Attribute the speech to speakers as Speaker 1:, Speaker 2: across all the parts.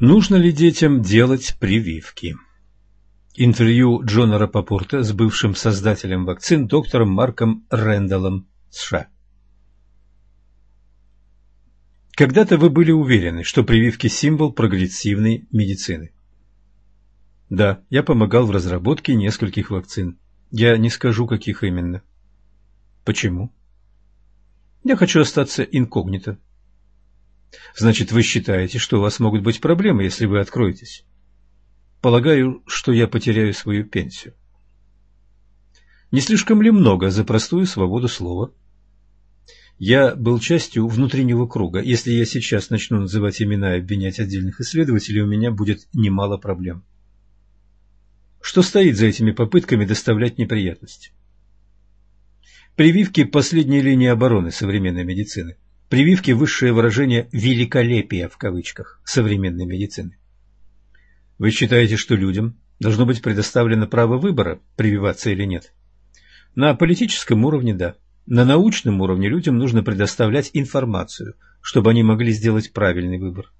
Speaker 1: Нужно ли детям делать прививки? Интервью Джона Рапопорта с бывшим создателем вакцин доктором Марком Рэндаллом, США. Когда-то вы были уверены, что прививки – символ прогрессивной медицины. Да, я помогал в разработке нескольких вакцин. Я не скажу, каких именно. Почему? Я хочу остаться инкогнито. Значит, вы считаете, что у вас могут быть проблемы, если вы откроетесь? Полагаю, что я потеряю свою пенсию. Не слишком ли много за простую свободу слова? Я был частью внутреннего круга. Если я сейчас начну называть имена и обвинять отдельных исследователей, у меня будет немало проблем. Что стоит за этими попытками доставлять неприятности? Прививки – последней линии обороны современной медицины. Прививки – высшее выражение «великолепия» в кавычках современной медицины. Вы считаете, что людям должно быть предоставлено право выбора, прививаться или нет? На политическом уровне – да. На научном уровне людям нужно предоставлять информацию, чтобы они могли сделать правильный выбор.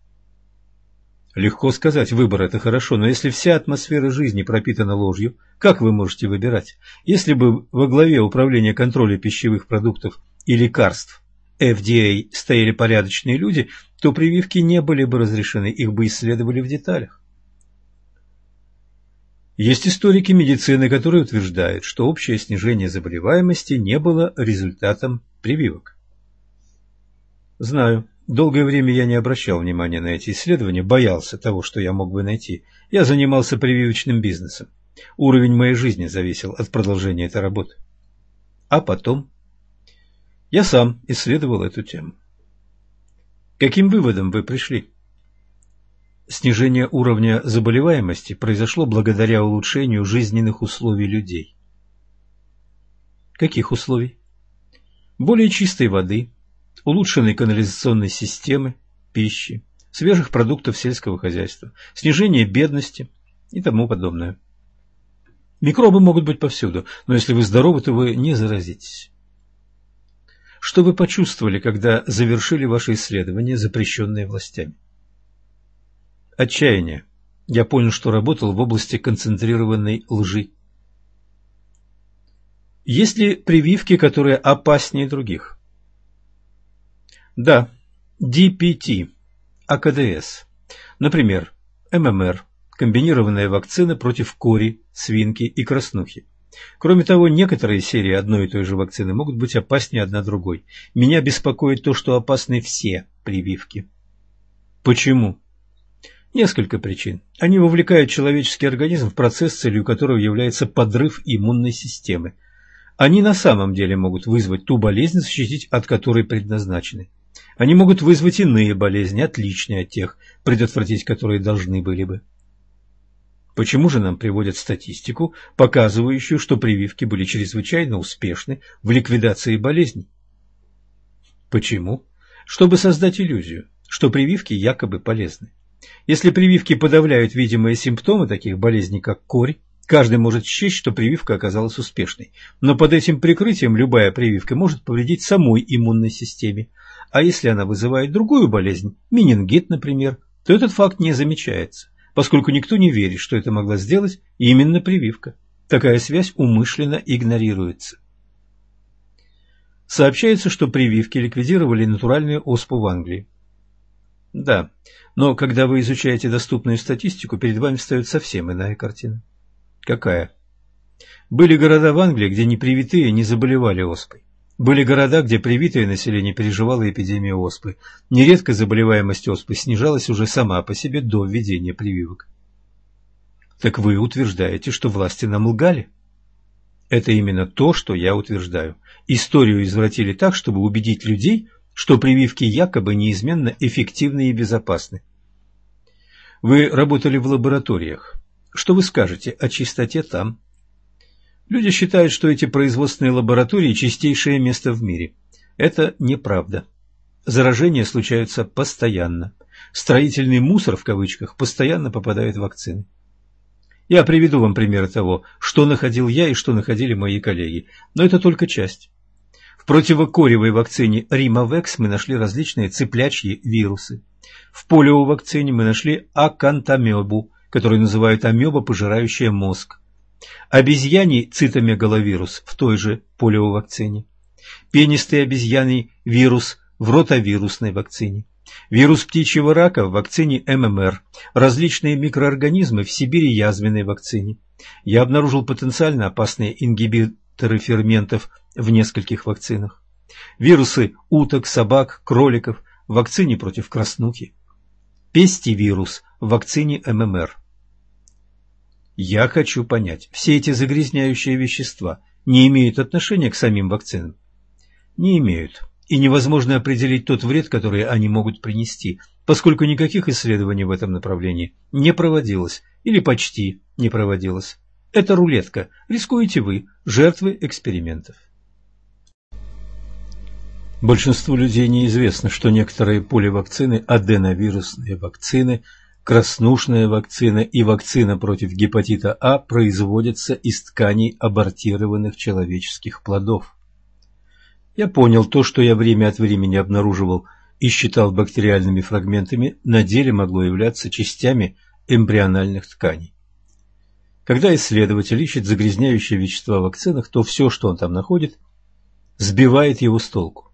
Speaker 1: Легко сказать, выбор – это хорошо, но если вся атмосфера жизни пропитана ложью, как вы можете выбирать? Если бы во главе управления контроля пищевых продуктов и лекарств FDA стояли порядочные люди, то прививки не были бы разрешены, их бы исследовали в деталях. Есть историки медицины, которые утверждают, что общее снижение заболеваемости не было результатом прививок. Знаю, долгое время я не обращал внимания на эти исследования, боялся того, что я мог бы найти. Я занимался прививочным бизнесом. Уровень моей жизни зависел от продолжения этой работы. А потом я сам исследовал эту тему. Каким выводом вы пришли? Снижение уровня заболеваемости произошло благодаря улучшению жизненных условий людей. Каких условий? Более чистой воды, улучшенной канализационной системы, пищи, свежих продуктов сельского хозяйства, снижение бедности и тому подобное. Микробы могут быть повсюду, но если вы здоровы, то вы не заразитесь. Что вы почувствовали, когда завершили ваше исследование, запрещенное властями? Отчаяние. Я понял, что работал в области концентрированной лжи. Есть ли прививки, которые опаснее других? Да, DPT, АКДС. Например, ММР, комбинированная вакцина против кори, свинки и краснухи. Кроме того, некоторые серии одной и той же вакцины могут быть опаснее одна другой. Меня беспокоит то, что опасны все прививки. Почему? Несколько причин. Они вовлекают человеческий организм в процесс, целью которого является подрыв иммунной системы. Они на самом деле могут вызвать ту болезнь, защитить от которой предназначены. Они могут вызвать иные болезни, отличные от тех, предотвратить которые должны были бы. Почему же нам приводят статистику, показывающую, что прививки были чрезвычайно успешны в ликвидации болезней? Почему? Чтобы создать иллюзию, что прививки якобы полезны. Если прививки подавляют видимые симптомы таких болезней, как корь, каждый может счесть, что прививка оказалась успешной. Но под этим прикрытием любая прививка может повредить самой иммунной системе. А если она вызывает другую болезнь, менингит, например, то этот факт не замечается, поскольку никто не верит, что это могла сделать именно прививка. Такая связь умышленно игнорируется. Сообщается, что прививки ликвидировали натуральную оспу в Англии. Да, но когда вы изучаете доступную статистику, перед вами встает совсем иная картина. Какая? Были города в Англии, где непривитые не заболевали оспой. Были города, где привитое население переживало эпидемию оспы. Нередко заболеваемость оспы снижалась уже сама по себе до введения прививок. Так вы утверждаете, что власти нам лгали? Это именно то, что я утверждаю. Историю извратили так, чтобы убедить людей, что прививки якобы неизменно эффективны и безопасны. Вы работали в лабораториях. Что вы скажете о чистоте там? Люди считают, что эти производственные лаборатории – чистейшее место в мире. Это неправда. Заражения случаются постоянно. Строительный мусор, в кавычках, постоянно попадает в вакцины. Я приведу вам примеры того, что находил я и что находили мои коллеги, но это только часть. В противокоревой вакцине Римавекс мы нашли различные цыплячьи вирусы. В полиовакцине мы нашли акантамебу, которую называют амеба, пожирающая мозг. Обезьяний цитомегаловирус в той же полиовакцине. Пенистый обезьяний вирус в ротавирусной вакцине. Вирус птичьего рака в вакцине ММР, различные микроорганизмы в Сибири язвенной вакцине. Я обнаружил потенциально опасные ингибиторы ферментов в нескольких вакцинах. Вирусы уток, собак, кроликов в вакцине против краснухи. Пестивирус в вакцине ММР. Я хочу понять, все эти загрязняющие вещества не имеют отношения к самим вакцинам? Не имеют и невозможно определить тот вред, который они могут принести, поскольку никаких исследований в этом направлении не проводилось или почти не проводилось. Это рулетка. Рискуете вы, жертвы экспериментов. Большинству людей неизвестно, что некоторые поливакцины, аденовирусные вакцины, краснушная вакцина и вакцина против гепатита А производятся из тканей абортированных человеческих плодов. Я понял, то, что я время от времени обнаруживал и считал бактериальными фрагментами, на деле могло являться частями эмбриональных тканей. Когда исследователь ищет загрязняющие вещества в вакцинах, то все, что он там находит, сбивает его с толку.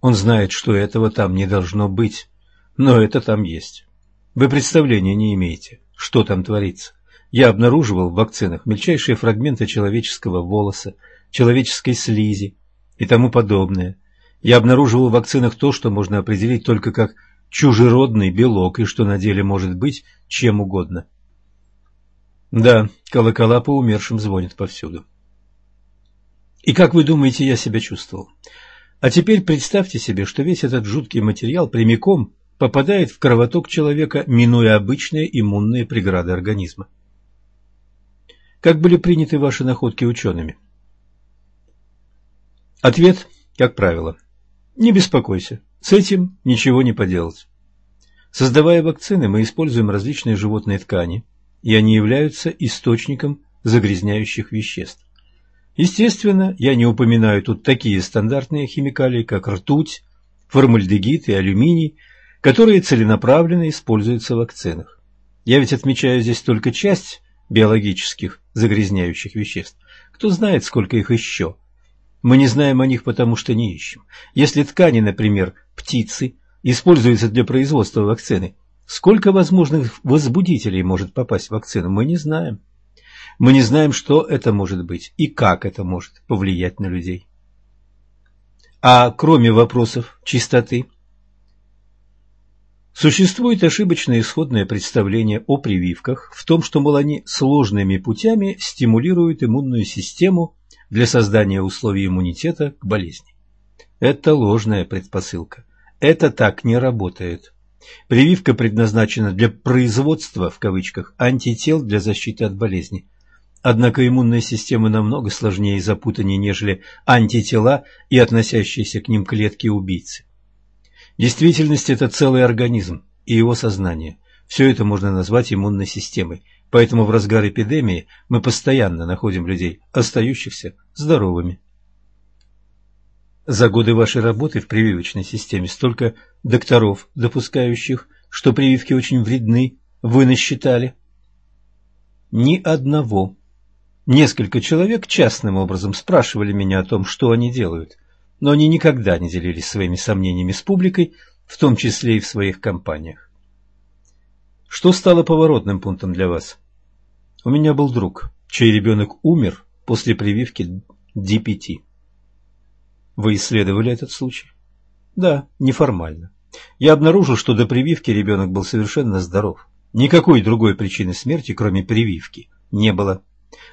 Speaker 1: Он знает, что этого там не должно быть, но это там есть. Вы представления не имеете, что там творится. Я обнаруживал в вакцинах мельчайшие фрагменты человеческого волоса, человеческой слизи, и тому подобное. Я обнаруживал в вакцинах то, что можно определить только как чужеродный белок, и что на деле может быть чем угодно. Да, колокола по умершим звонят повсюду. И как вы думаете, я себя чувствовал? А теперь представьте себе, что весь этот жуткий материал прямиком попадает в кровоток человека, минуя обычные иммунные преграды организма. Как были приняты ваши находки учеными? Ответ, как правило, не беспокойся, с этим ничего не поделать. Создавая вакцины, мы используем различные животные ткани, и они являются источником загрязняющих веществ. Естественно, я не упоминаю тут такие стандартные химикалии, как ртуть, формальдегид и алюминий, которые целенаправленно используются в вакцинах. Я ведь отмечаю здесь только часть биологических загрязняющих веществ. Кто знает, сколько их еще – мы не знаем о них, потому что не ищем. Если ткани, например, птицы, используются для производства вакцины, сколько возможных возбудителей может попасть в вакцину, мы не знаем. Мы не знаем, что это может быть и как это может повлиять на людей. А кроме вопросов чистоты, существует ошибочное исходное представление о прививках в том, что, мол, они сложными путями стимулируют иммунную систему для создания условий иммунитета к болезни. Это ложная предпосылка. Это так не работает. Прививка предназначена для «производства» в кавычках антител для защиты от болезни. Однако иммунная система намного сложнее и запутаннее, нежели антитела и относящиеся к ним клетки-убийцы. Действительность – это целый организм и его сознание. Все это можно назвать иммунной системой, Поэтому в разгар эпидемии мы постоянно находим людей, остающихся здоровыми. За годы вашей работы в прививочной системе столько докторов, допускающих, что прививки очень вредны, вы насчитали? Ни одного. Несколько человек частным образом спрашивали меня о том, что они делают, но они никогда не делились своими сомнениями с публикой, в том числе и в своих компаниях. Что стало поворотным пунктом для вас? У меня был друг, чей ребенок умер после прививки DPT. Вы исследовали этот случай? Да, неформально. Я обнаружил, что до прививки ребенок был совершенно здоров. Никакой другой причины смерти, кроме прививки, не было.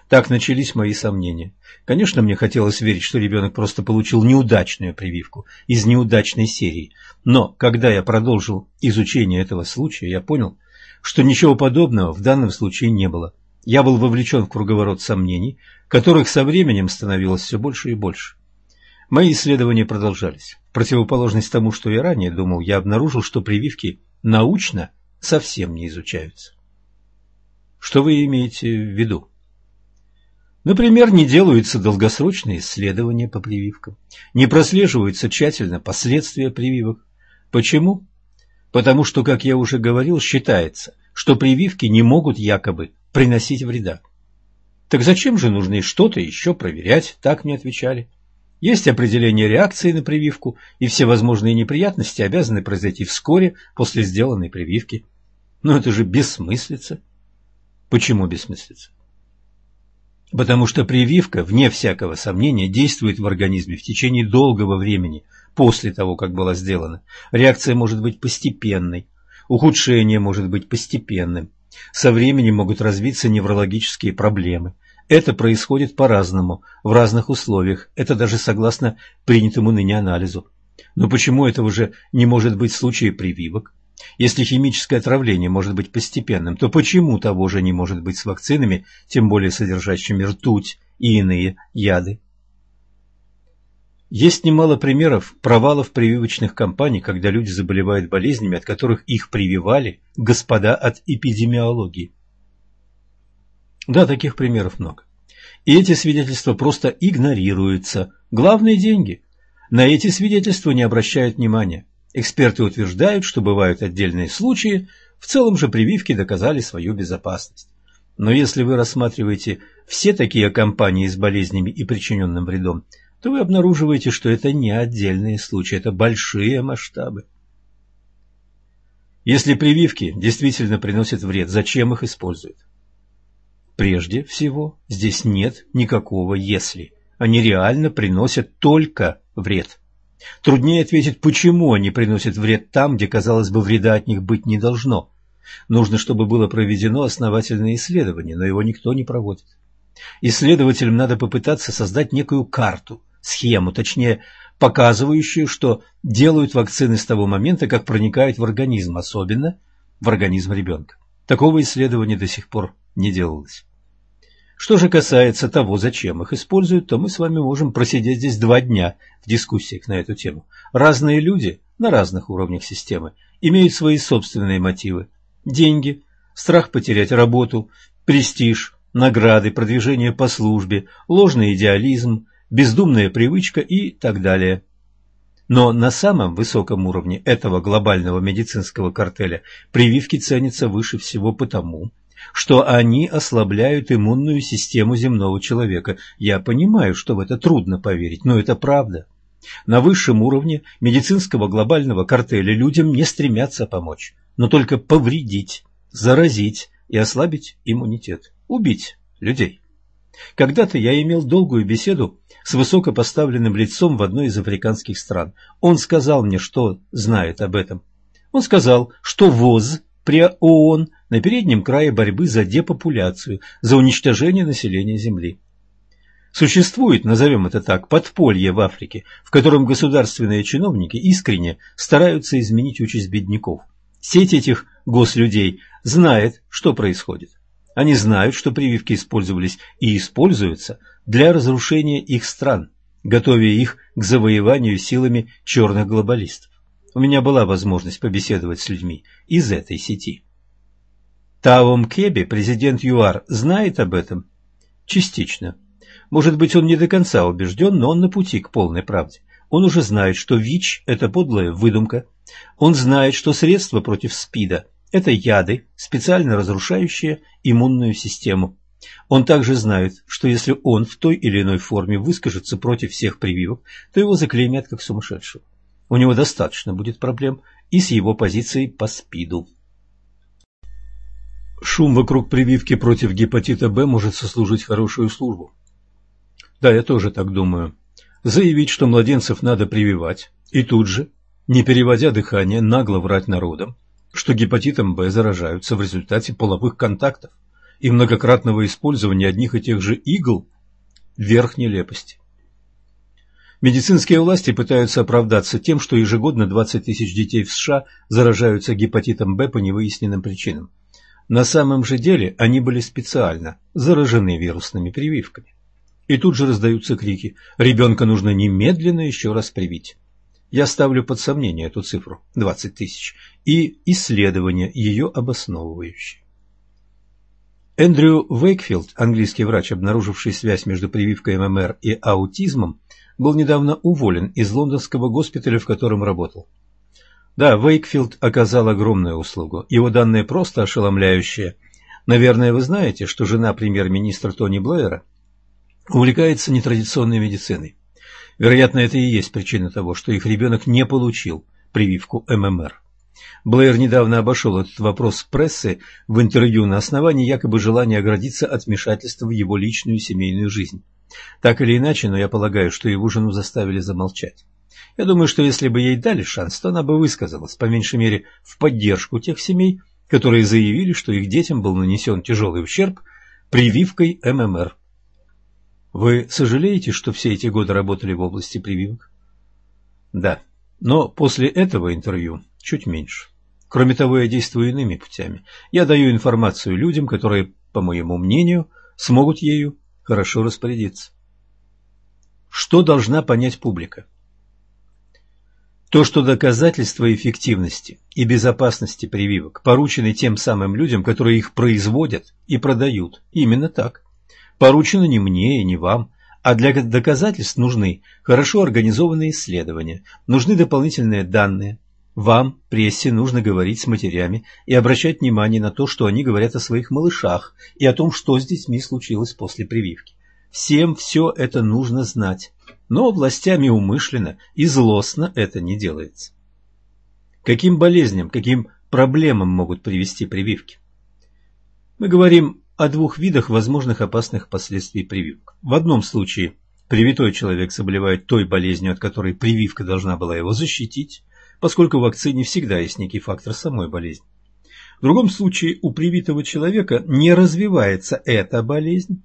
Speaker 1: Так начались мои сомнения. Конечно, мне хотелось верить, что ребенок просто получил неудачную прививку из неудачной серии. Но когда я продолжил изучение этого случая, я понял, что ничего подобного в данном случае не было. Я был вовлечен в круговорот сомнений, которых со временем становилось все больше и больше. Мои исследования продолжались. В противоположность тому, что я ранее думал, я обнаружил, что прививки научно совсем не изучаются. Что вы имеете в виду? Например, не делаются долгосрочные исследования по прививкам, не прослеживаются тщательно последствия прививок. Почему? Потому что, как я уже говорил, считается, что прививки не могут якобы приносить вреда. Так зачем же нужно что-то еще проверять, так мне отвечали. Есть определение реакции на прививку, и все возможные неприятности обязаны произойти вскоре после сделанной прививки. Но это же бессмыслица. Почему бессмыслица? Потому что прививка, вне всякого сомнения, действует в организме в течение долгого времени после того, как была сделана. Реакция может быть постепенной, ухудшение может быть постепенным. Со временем могут развиться неврологические проблемы. Это происходит по-разному, в разных условиях, это даже согласно принятому ныне анализу. Но почему этого же не может быть в случае прививок? Если химическое отравление может быть постепенным, то почему того же не может быть с вакцинами, тем более содержащими ртуть и иные яды? Есть немало примеров провалов прививочных кампаний, когда люди заболевают болезнями, от которых их прививали господа от эпидемиологии. Да, таких примеров много. И эти свидетельства просто игнорируются. Главные деньги. На эти свидетельства не обращают внимания. Эксперты утверждают, что бывают отдельные случаи, в целом же прививки доказали свою безопасность. Но если вы рассматриваете все такие компании с болезнями и причиненным вредом, то вы обнаруживаете, что это не отдельные случаи, это большие масштабы. Если прививки действительно приносят вред, зачем их используют? Прежде всего, здесь нет никакого «если». Они реально приносят только вред. Труднее ответить, почему они приносят вред там, где, казалось бы, вреда от них быть не должно. Нужно, чтобы было проведено основательное исследование, но его никто не проводит. Исследователям надо попытаться создать некую карту, схему, точнее, показывающую, что делают вакцины с того момента, как проникают в организм, особенно в организм ребенка. Такого исследования до сих пор не делалось. Что же касается того, зачем их используют, то мы с вами можем просидеть здесь два дня в дискуссиях на эту тему. Разные люди на разных уровнях системы имеют свои собственные мотивы. Деньги, страх потерять работу, престиж, награды, продвижение по службе, ложный идеализм, бездумная привычка и так далее. Но на самом высоком уровне этого глобального медицинского картеля прививки ценятся выше всего потому, что они ослабляют иммунную систему земного человека. Я понимаю, что в это трудно поверить, но это правда. На высшем уровне медицинского глобального картеля людям не стремятся помочь, но только повредить, заразить и ослабить иммунитет, убить людей. Когда-то я имел долгую беседу с высокопоставленным лицом в одной из африканских стран. Он сказал мне, что знает об этом. Он сказал, что ВОЗ при ООН на переднем крае борьбы за депопуляцию, за уничтожение населения Земли. Существует, назовем это так, подполье в Африке, в котором государственные чиновники искренне стараются изменить участь бедняков. Сеть этих гослюдей знает, что происходит. Они знают, что прививки использовались и используются для разрушения их стран, готовя их к завоеванию силами черных глобалистов. У меня была возможность побеседовать с людьми из этой сети. Таом Кеби, президент ЮАР, знает об этом? Частично. Может быть, он не до конца убежден, но он на пути к полной правде. Он уже знает, что ВИЧ – это подлая выдумка. Он знает, что средства против СПИДа – это яды, специально разрушающие иммунную систему. Он также знает, что если он в той или иной форме выскажется против всех прививок, то его заклеймят как сумасшедшего. У него достаточно будет проблем и с его позицией по СПИДу. Шум вокруг прививки против гепатита Б может сослужить хорошую службу. Да, я тоже так думаю. Заявить, что младенцев надо прививать, и тут же, не переводя дыхание, нагло врать народам, что гепатитом Б заражаются в результате половых контактов и многократного использования одних и тех же игл – верх нелепости. Медицинские власти пытаются оправдаться тем, что ежегодно 20 тысяч детей в США заражаются гепатитом Б по невыясненным причинам. На самом же деле они были специально заражены вирусными прививками. И тут же раздаются крики «Ребенка нужно немедленно еще раз привить». Я ставлю под сомнение эту цифру – 20 тысяч, и исследования, ее обосновывающие. Эндрю Вейкфилд, английский врач, обнаруживший связь между прививкой ММР и аутизмом, был недавно уволен из лондонского госпиталя, в котором работал. Да, Вейкфилд оказал огромную услугу. Его данные просто ошеломляющие. Наверное, вы знаете, что жена премьер-министра Тони Блэера увлекается нетрадиционной медициной. Вероятно, это и есть причина того, что их ребенок не получил прививку ММР. Блэйр недавно обошел этот вопрос прессы в интервью на основании якобы желания оградиться от вмешательства в его личную семейную жизнь. Так или иначе, но я полагаю, что его жену заставили замолчать. Я думаю, что если бы ей дали шанс, то она бы высказалась, по меньшей мере, в поддержку тех семей, которые заявили, что их детям был нанесен тяжелый ущерб прививкой ММР. Вы сожалеете, что все эти годы работали в области прививок? Да, но после этого интервью чуть меньше. Кроме того, я действую иными путями. Я даю информацию людям, которые, по моему мнению, смогут ею хорошо распорядиться. Что должна понять публика? То, что доказательства эффективности и безопасности прививок поручены тем самым людям, которые их производят и продают. Именно так поручено не мне и не вам, а для доказательств нужны хорошо организованные исследования, нужны дополнительные данные. Вам, прессе, нужно говорить с матерями и обращать внимание на то, что они говорят о своих малышах и о том, что с детьми случилось после прививки. Всем все это нужно знать, но властями умышленно и злостно это не делается. Каким болезням, каким проблемам могут привести прививки? Мы говорим о двух видах возможных опасных последствий прививок. В одном случае привитой человек заболевает той болезнью, от которой прививка должна была его защитить, поскольку в вакцине всегда есть некий фактор самой болезни. В другом случае у привитого человека не развивается эта болезнь,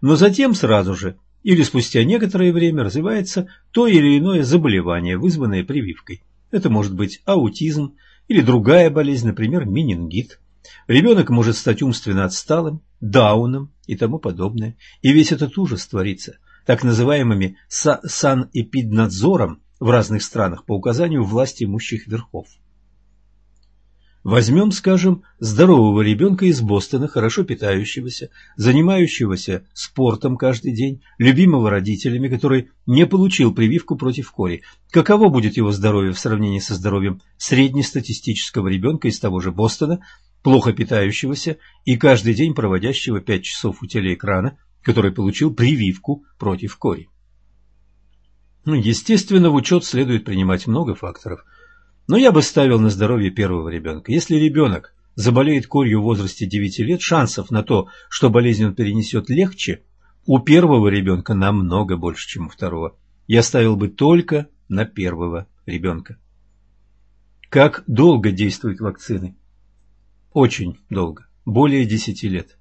Speaker 1: но затем сразу же или спустя некоторое время развивается то или иное заболевание, вызванное прививкой. Это может быть аутизм или другая болезнь, например, менингит. Ребенок может стать умственно отсталым, дауном и тому подобное. И весь этот ужас творится так называемыми санэпиднадзором в разных странах по указанию власти имущих верхов. Возьмем, скажем, здорового ребенка из Бостона, хорошо питающегося, занимающегося спортом каждый день, любимого родителями, который не получил прививку против кори. Каково будет его здоровье в сравнении со здоровьем среднестатистического ребенка из того же Бостона, плохо питающегося и каждый день проводящего 5 часов у телеэкрана, который получил прививку против кори. Ну, естественно, в учет следует принимать много факторов. Но я бы ставил на здоровье первого ребенка. Если ребенок заболеет корью в возрасте 9 лет, шансов на то, что болезнь он перенесет легче, у первого ребенка намного больше, чем у второго. Я ставил бы только на первого ребенка. Как долго действуют вакцины? Очень долго, более десяти лет.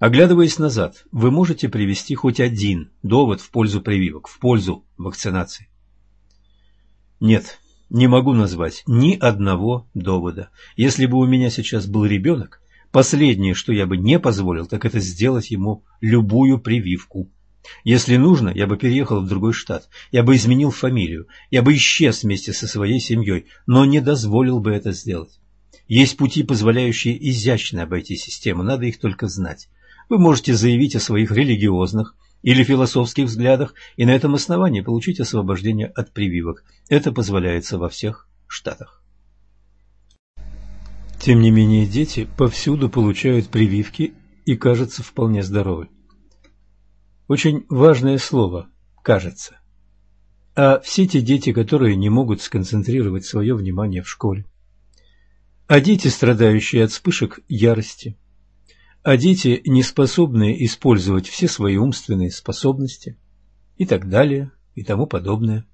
Speaker 1: Оглядываясь назад, вы можете привести хоть один довод в пользу прививок, в пользу вакцинации? Нет, не могу назвать ни одного довода. Если бы у меня сейчас был ребенок, последнее, что я бы не позволил, так это сделать ему любую прививку. Если нужно, я бы переехал в другой штат, я бы изменил фамилию, я бы исчез вместе со своей семьей, но не дозволил бы это сделать. Есть пути, позволяющие изящно обойти систему, надо их только знать. Вы можете заявить о своих религиозных или философских взглядах и на этом основании получить освобождение от прививок. Это позволяется во всех штатах. Тем не менее, дети повсюду получают прививки и кажутся вполне здоровы. Очень важное слово «кажется». А все те дети, которые не могут сконцентрировать свое внимание в школе, а дети, страдающие от вспышек ярости, а дети, не способные использовать все свои умственные способности и так далее и тому подобное.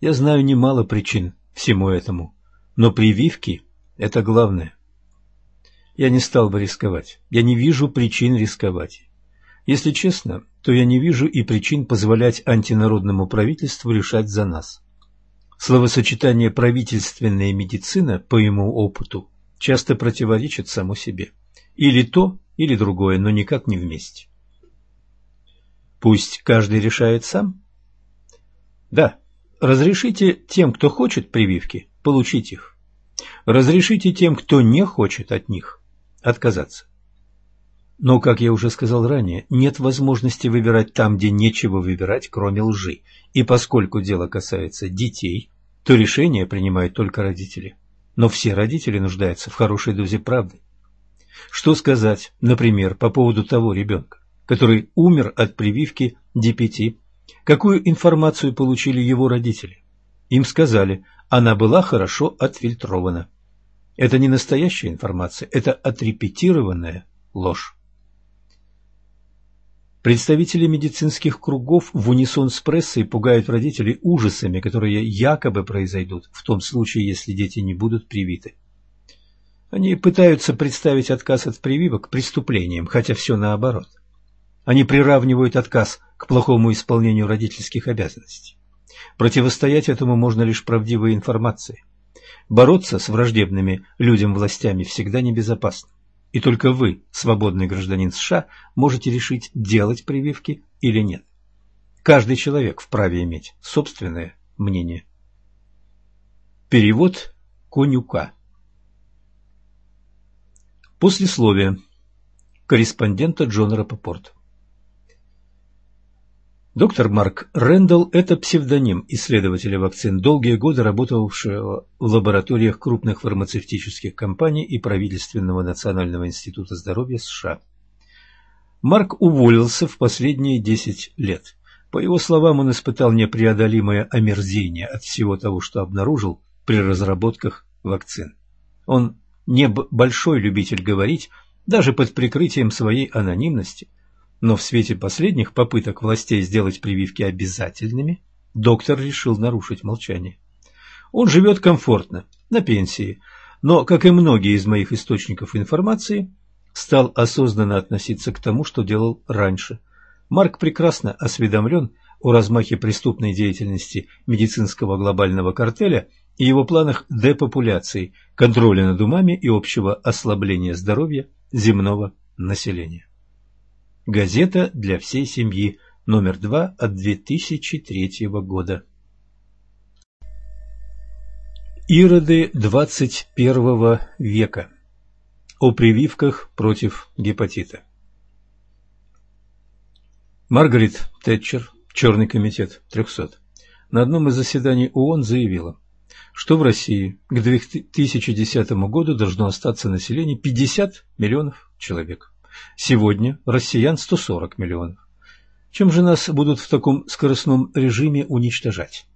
Speaker 1: Я знаю немало причин всему этому, но прививки – это главное. Я не стал бы рисковать. Я не вижу причин рисковать. Если честно, то я не вижу и причин позволять антинародному правительству решать за нас. Словосочетание «правительственная медицина» по ему опыту часто противоречит само себе. Или то, или другое, но никак не вместе. Пусть каждый решает сам? Да, разрешите тем, кто хочет прививки, получить их. Разрешите тем, кто не хочет от них, отказаться. Но, как я уже сказал ранее, нет возможности выбирать там, где нечего выбирать, кроме лжи. И поскольку дело касается детей, то решение принимают только родители. Но все родители нуждаются в хорошей дозе правды. Что сказать, например, по поводу того ребенка, который умер от прививки ДПТ? Какую информацию получили его родители? Им сказали, она была хорошо отфильтрована. Это не настоящая информация, это отрепетированная ложь. Представители медицинских кругов в унисон с прессой пугают родителей ужасами, которые якобы произойдут в том случае, если дети не будут привиты. Они пытаются представить отказ от прививок преступлением, хотя все наоборот. Они приравнивают отказ к плохому исполнению родительских обязанностей. Противостоять этому можно лишь правдивой информацией. Бороться с враждебными людям властями всегда небезопасно. И только вы, свободный гражданин США, можете решить, делать прививки или нет. Каждый человек вправе иметь собственное мнение. Перевод Конюка Послесловие корреспондента Джона Рапопорта Доктор Марк Рэндалл – это псевдоним исследователя вакцин, долгие годы работавшего в лабораториях крупных фармацевтических компаний и правительственного Национального института здоровья США. Марк уволился в последние 10 лет. По его словам, он испытал непреодолимое омерзение от всего того, что обнаружил при разработках вакцин. Он не большой любитель говорить, даже под прикрытием своей анонимности, но в свете последних попыток властей сделать прививки обязательными, доктор решил нарушить молчание. Он живет комфортно, на пенсии, но, как и многие из моих источников информации, стал осознанно относиться к тому, что делал раньше. Марк прекрасно осведомлен о размахе преступной деятельности медицинского глобального картеля и его планах депопуляции, контроля над умами и общего ослабления здоровья земного населения. Газета для всей семьи, номер 2 от 2003 года. Ироды 21 века. О прививках против гепатита. Маргарет Тэтчер, Черный комитет 300, на одном из заседаний ООН заявила, что в России к 2010 году должно остаться население 50 миллионов человек. Сегодня россиян 140 миллионов. Чем же нас будут в таком скоростном режиме уничтожать?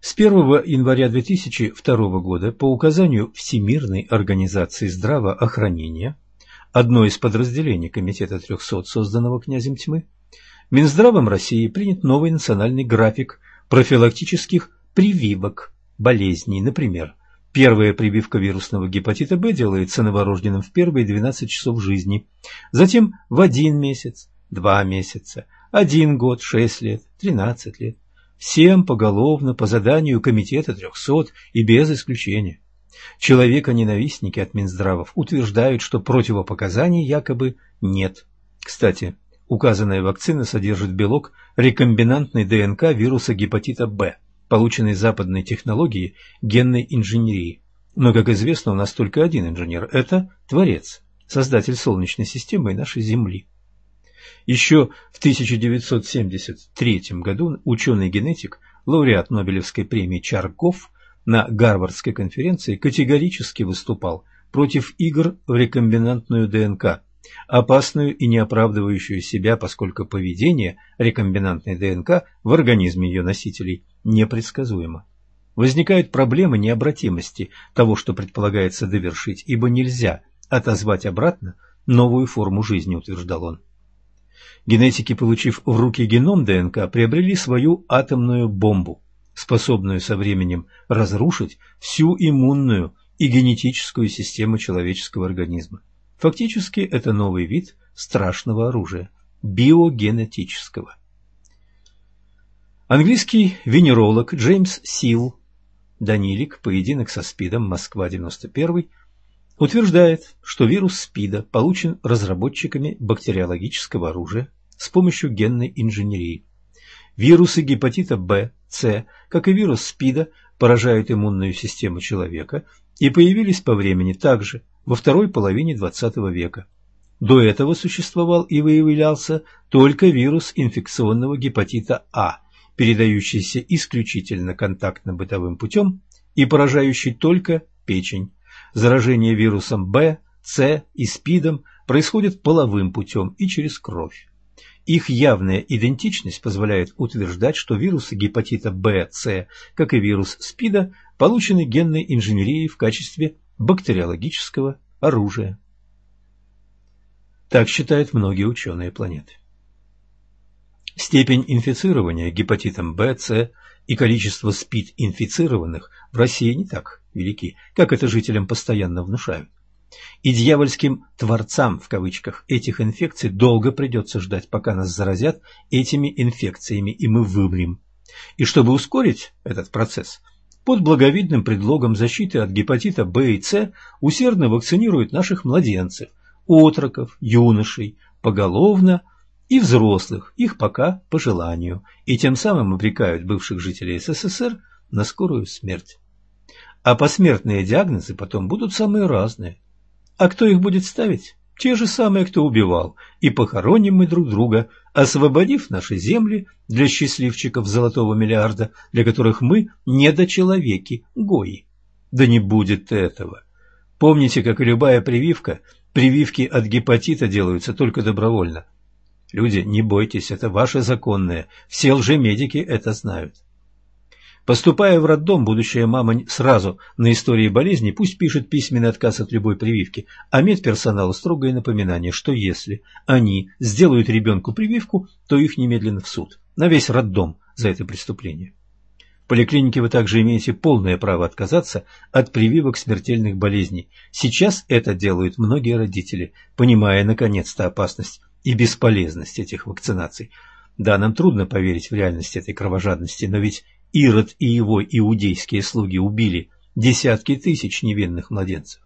Speaker 1: С 1 января 2002 года по указанию Всемирной организации здравоохранения, одно из подразделений Комитета 300, созданного князем тьмы, Минздравом России принят новый национальный график профилактических прививок болезней, например, Первая прививка вирусного гепатита Б делается новорожденным в первые 12 часов жизни, затем в один месяц, два месяца, один год, шесть лет, тринадцать лет. Всем поголовно по заданию комитета 300 и без исключения. Человека-ненавистники от Минздравов утверждают, что противопоказаний якобы нет. Кстати, указанная вакцина содержит белок рекомбинантной ДНК вируса гепатита Б полученной западной технологией генной инженерии. Но, как известно, у нас только один инженер – это Творец, создатель Солнечной системы и нашей Земли. Еще в 1973 году ученый-генетик, лауреат Нобелевской премии Чарков на Гарвардской конференции категорически выступал против игр в рекомбинантную ДНК, опасную и не оправдывающую себя, поскольку поведение рекомбинантной ДНК в организме ее носителей непредсказуемо. Возникают проблемы необратимости того, что предполагается довершить, ибо нельзя отозвать обратно новую форму жизни, утверждал он. Генетики, получив в руки геном ДНК, приобрели свою атомную бомбу, способную со временем разрушить всю иммунную и генетическую систему человеческого организма. Фактически это новый вид страшного оружия – биогенетического. Английский венеролог Джеймс Сил, Данилик, поединок со СПИДом, Москва, 91 утверждает, что вирус СПИДа получен разработчиками бактериологического оружия с помощью генной инженерии. Вирусы гепатита Б, С, как и вирус СПИДа, поражают иммунную систему человека и появились по времени также во второй половине XX века. До этого существовал и выявлялся только вирус инфекционного гепатита А, передающийся исключительно контактно-бытовым путем и поражающий только печень. Заражение вирусом Б, С и СПИДом происходит половым путем и через кровь. Их явная идентичность позволяет утверждать, что вирусы гепатита Б, С, как и вирус СПИДа, получены генной инженерией в качестве бактериологического оружия. Так считают многие ученые планеты. Степень инфицирования гепатитом Б, С и количество СПИД-инфицированных в России не так велики, как это жителям постоянно внушают. И дьявольским «творцам» в кавычках этих инфекций долго придется ждать, пока нас заразят этими инфекциями, и мы вымрем. И чтобы ускорить этот процесс, под благовидным предлогом защиты от гепатита Б и С усердно вакцинируют наших младенцев, отроков, юношей, поголовно и взрослых, их пока по желанию, и тем самым обрекают бывших жителей СССР на скорую смерть. А посмертные диагнозы потом будут самые разные. А кто их будет ставить? Те же самые, кто убивал. И похороним мы друг друга, освободив наши земли для счастливчиков золотого миллиарда, для которых мы недочеловеки, гои. Да не будет этого. Помните, как и любая прививка, прививки от гепатита делаются только добровольно. Люди, не бойтесь, это ваше законное. Все лжемедики это знают. Поступая в роддом, будущая мама сразу на истории болезни пусть пишет письменный отказ от любой прививки, а медперсоналу строгое напоминание, что если они сделают ребенку прививку, то их немедленно в суд, на весь роддом за это преступление. В поликлинике вы также имеете полное право отказаться от прививок смертельных болезней. Сейчас это делают многие родители, понимая наконец-то опасность и бесполезность этих вакцинаций. Да, нам трудно поверить в реальность этой кровожадности, но ведь Ирод и его иудейские слуги убили десятки тысяч невинных младенцев.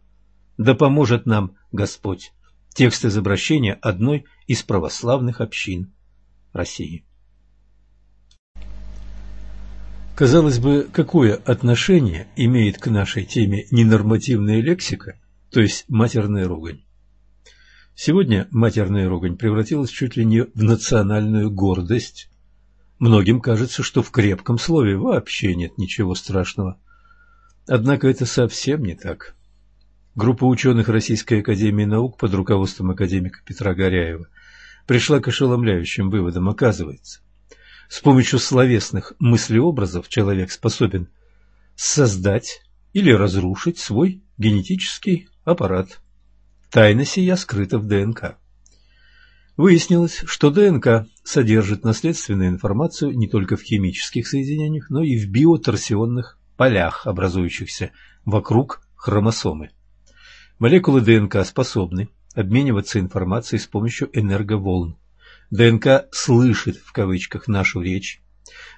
Speaker 1: Да поможет нам Господь. Текст из обращения одной из православных общин России. Казалось бы, какое отношение имеет к нашей теме ненормативная лексика, то есть матерная ругань? Сегодня матерная ругань превратилась чуть ли не в национальную гордость Многим кажется, что в крепком слове вообще нет ничего страшного. Однако это совсем не так. Группа ученых Российской Академии Наук под руководством академика Петра Горяева пришла к ошеломляющим выводам. Оказывается, с помощью словесных мыслеобразов человек способен создать или разрушить свой генетический аппарат. Тайна сия скрыта в ДНК. Выяснилось, что ДНК содержит наследственную информацию не только в химических соединениях, но и в биоторсионных полях, образующихся вокруг хромосомы. Молекулы ДНК способны обмениваться информацией с помощью энерговолн. ДНК «слышит» в кавычках нашу речь,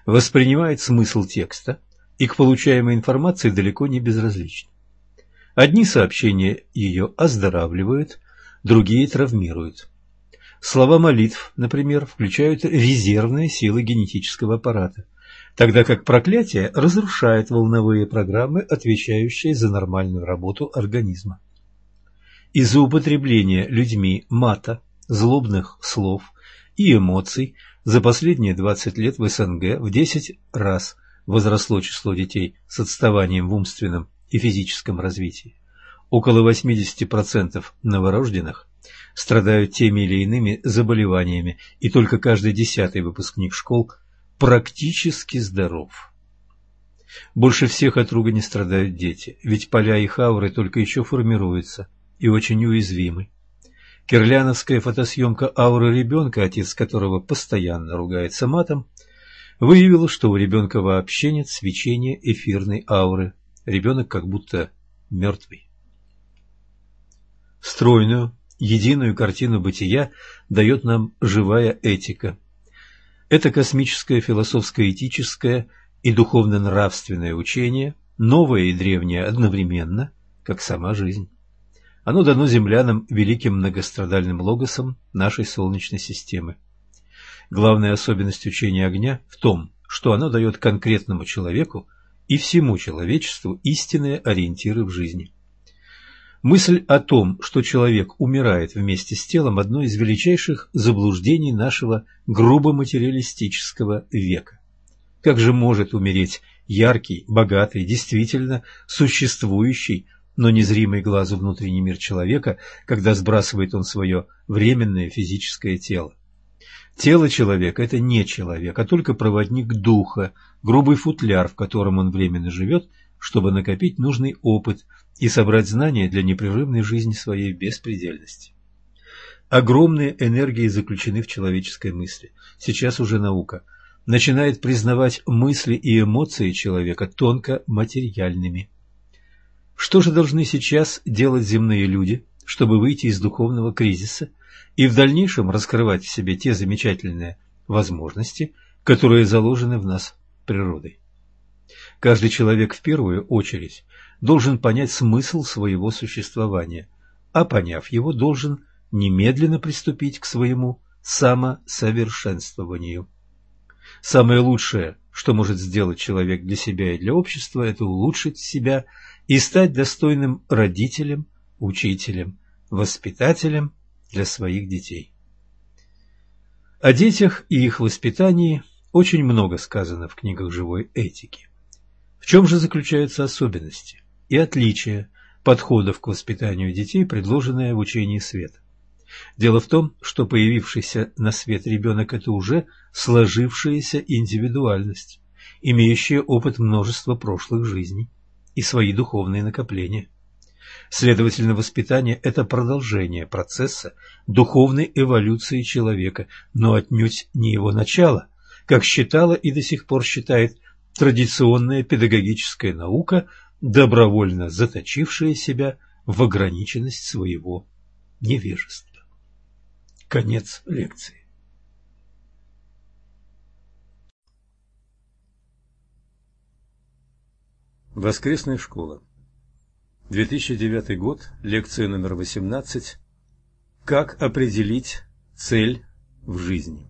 Speaker 1: воспринимает смысл текста и к получаемой информации далеко не безразлична. Одни сообщения ее оздоравливают, другие травмируют. Слова молитв, например, включают резервные силы генетического аппарата, тогда как проклятие разрушает волновые программы, отвечающие за нормальную работу организма. Из-за употребления людьми мата, злобных слов и эмоций за последние 20 лет в СНГ в 10 раз возросло число детей с отставанием в умственном и физическом развитии. Около 80% новорожденных страдают теми или иными заболеваниями, и только каждый десятый выпускник школ практически здоров. Больше всех от ругани страдают дети, ведь поля их ауры только еще формируются и очень уязвимы. Кирляновская фотосъемка ауры ребенка, отец которого постоянно ругается матом, выявила, что у ребенка вообще нет свечения эфирной ауры. Ребенок как будто мертвый. Стройную, единую картину бытия дает нам живая этика. Это космическое философско-этическое и духовно-нравственное учение, новое и древнее одновременно, как сама жизнь. Оно дано землянам великим многострадальным логосом нашей Солнечной системы. Главная особенность учения огня в том, что оно дает конкретному человеку и всему человечеству истинные ориентиры в жизни. Мысль о том, что человек умирает вместе с телом, одно из величайших заблуждений нашего грубо материалистического века. Как же может умереть яркий, богатый, действительно существующий, но незримый глазу внутренний мир человека, когда сбрасывает он свое временное физическое тело? Тело человека – это не человек, а только проводник духа, грубый футляр, в котором он временно живет, чтобы накопить нужный опыт и собрать знания для непрерывной жизни своей беспредельности. Огромные энергии заключены в человеческой мысли. Сейчас уже наука начинает признавать мысли и эмоции человека тонко материальными. Что же должны сейчас делать земные люди, чтобы выйти из духовного кризиса и в дальнейшем раскрывать в себе те замечательные возможности, которые заложены в нас природой? Каждый человек в первую очередь должен понять смысл своего существования, а поняв его, должен немедленно приступить к своему самосовершенствованию. Самое лучшее, что может сделать человек для себя и для общества, это улучшить себя и стать достойным родителем, учителем, воспитателем для своих детей. О детях и их воспитании очень много сказано в книгах живой этики. В чем же заключаются особенности и отличия подходов к воспитанию детей, предложенные в учении света? Дело в том, что появившийся на свет ребенок – это уже сложившаяся индивидуальность, имеющая опыт множества прошлых жизней и свои духовные накопления. Следовательно, воспитание – это продолжение процесса духовной эволюции человека, но отнюдь не его начало, как считала и до сих пор считает традиционная педагогическая наука, добровольно заточившая себя в ограниченность своего невежества. Конец лекции. Воскресная школа. 2009 год. Лекция номер 18. Как определить цель в жизни?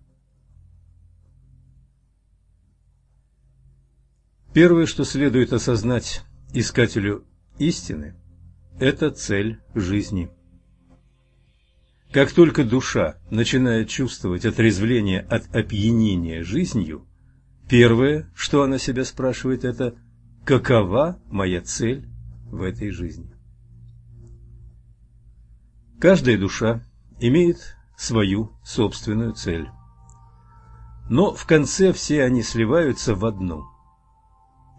Speaker 1: Первое, что следует осознать искателю истины, это цель жизни. Как только душа начинает чувствовать отрезвление от опьянения жизнью, первое, что она себя спрашивает, это «какова моя цель в этой жизни?» Каждая душа имеет свою собственную цель. Но в конце все они сливаются в одну.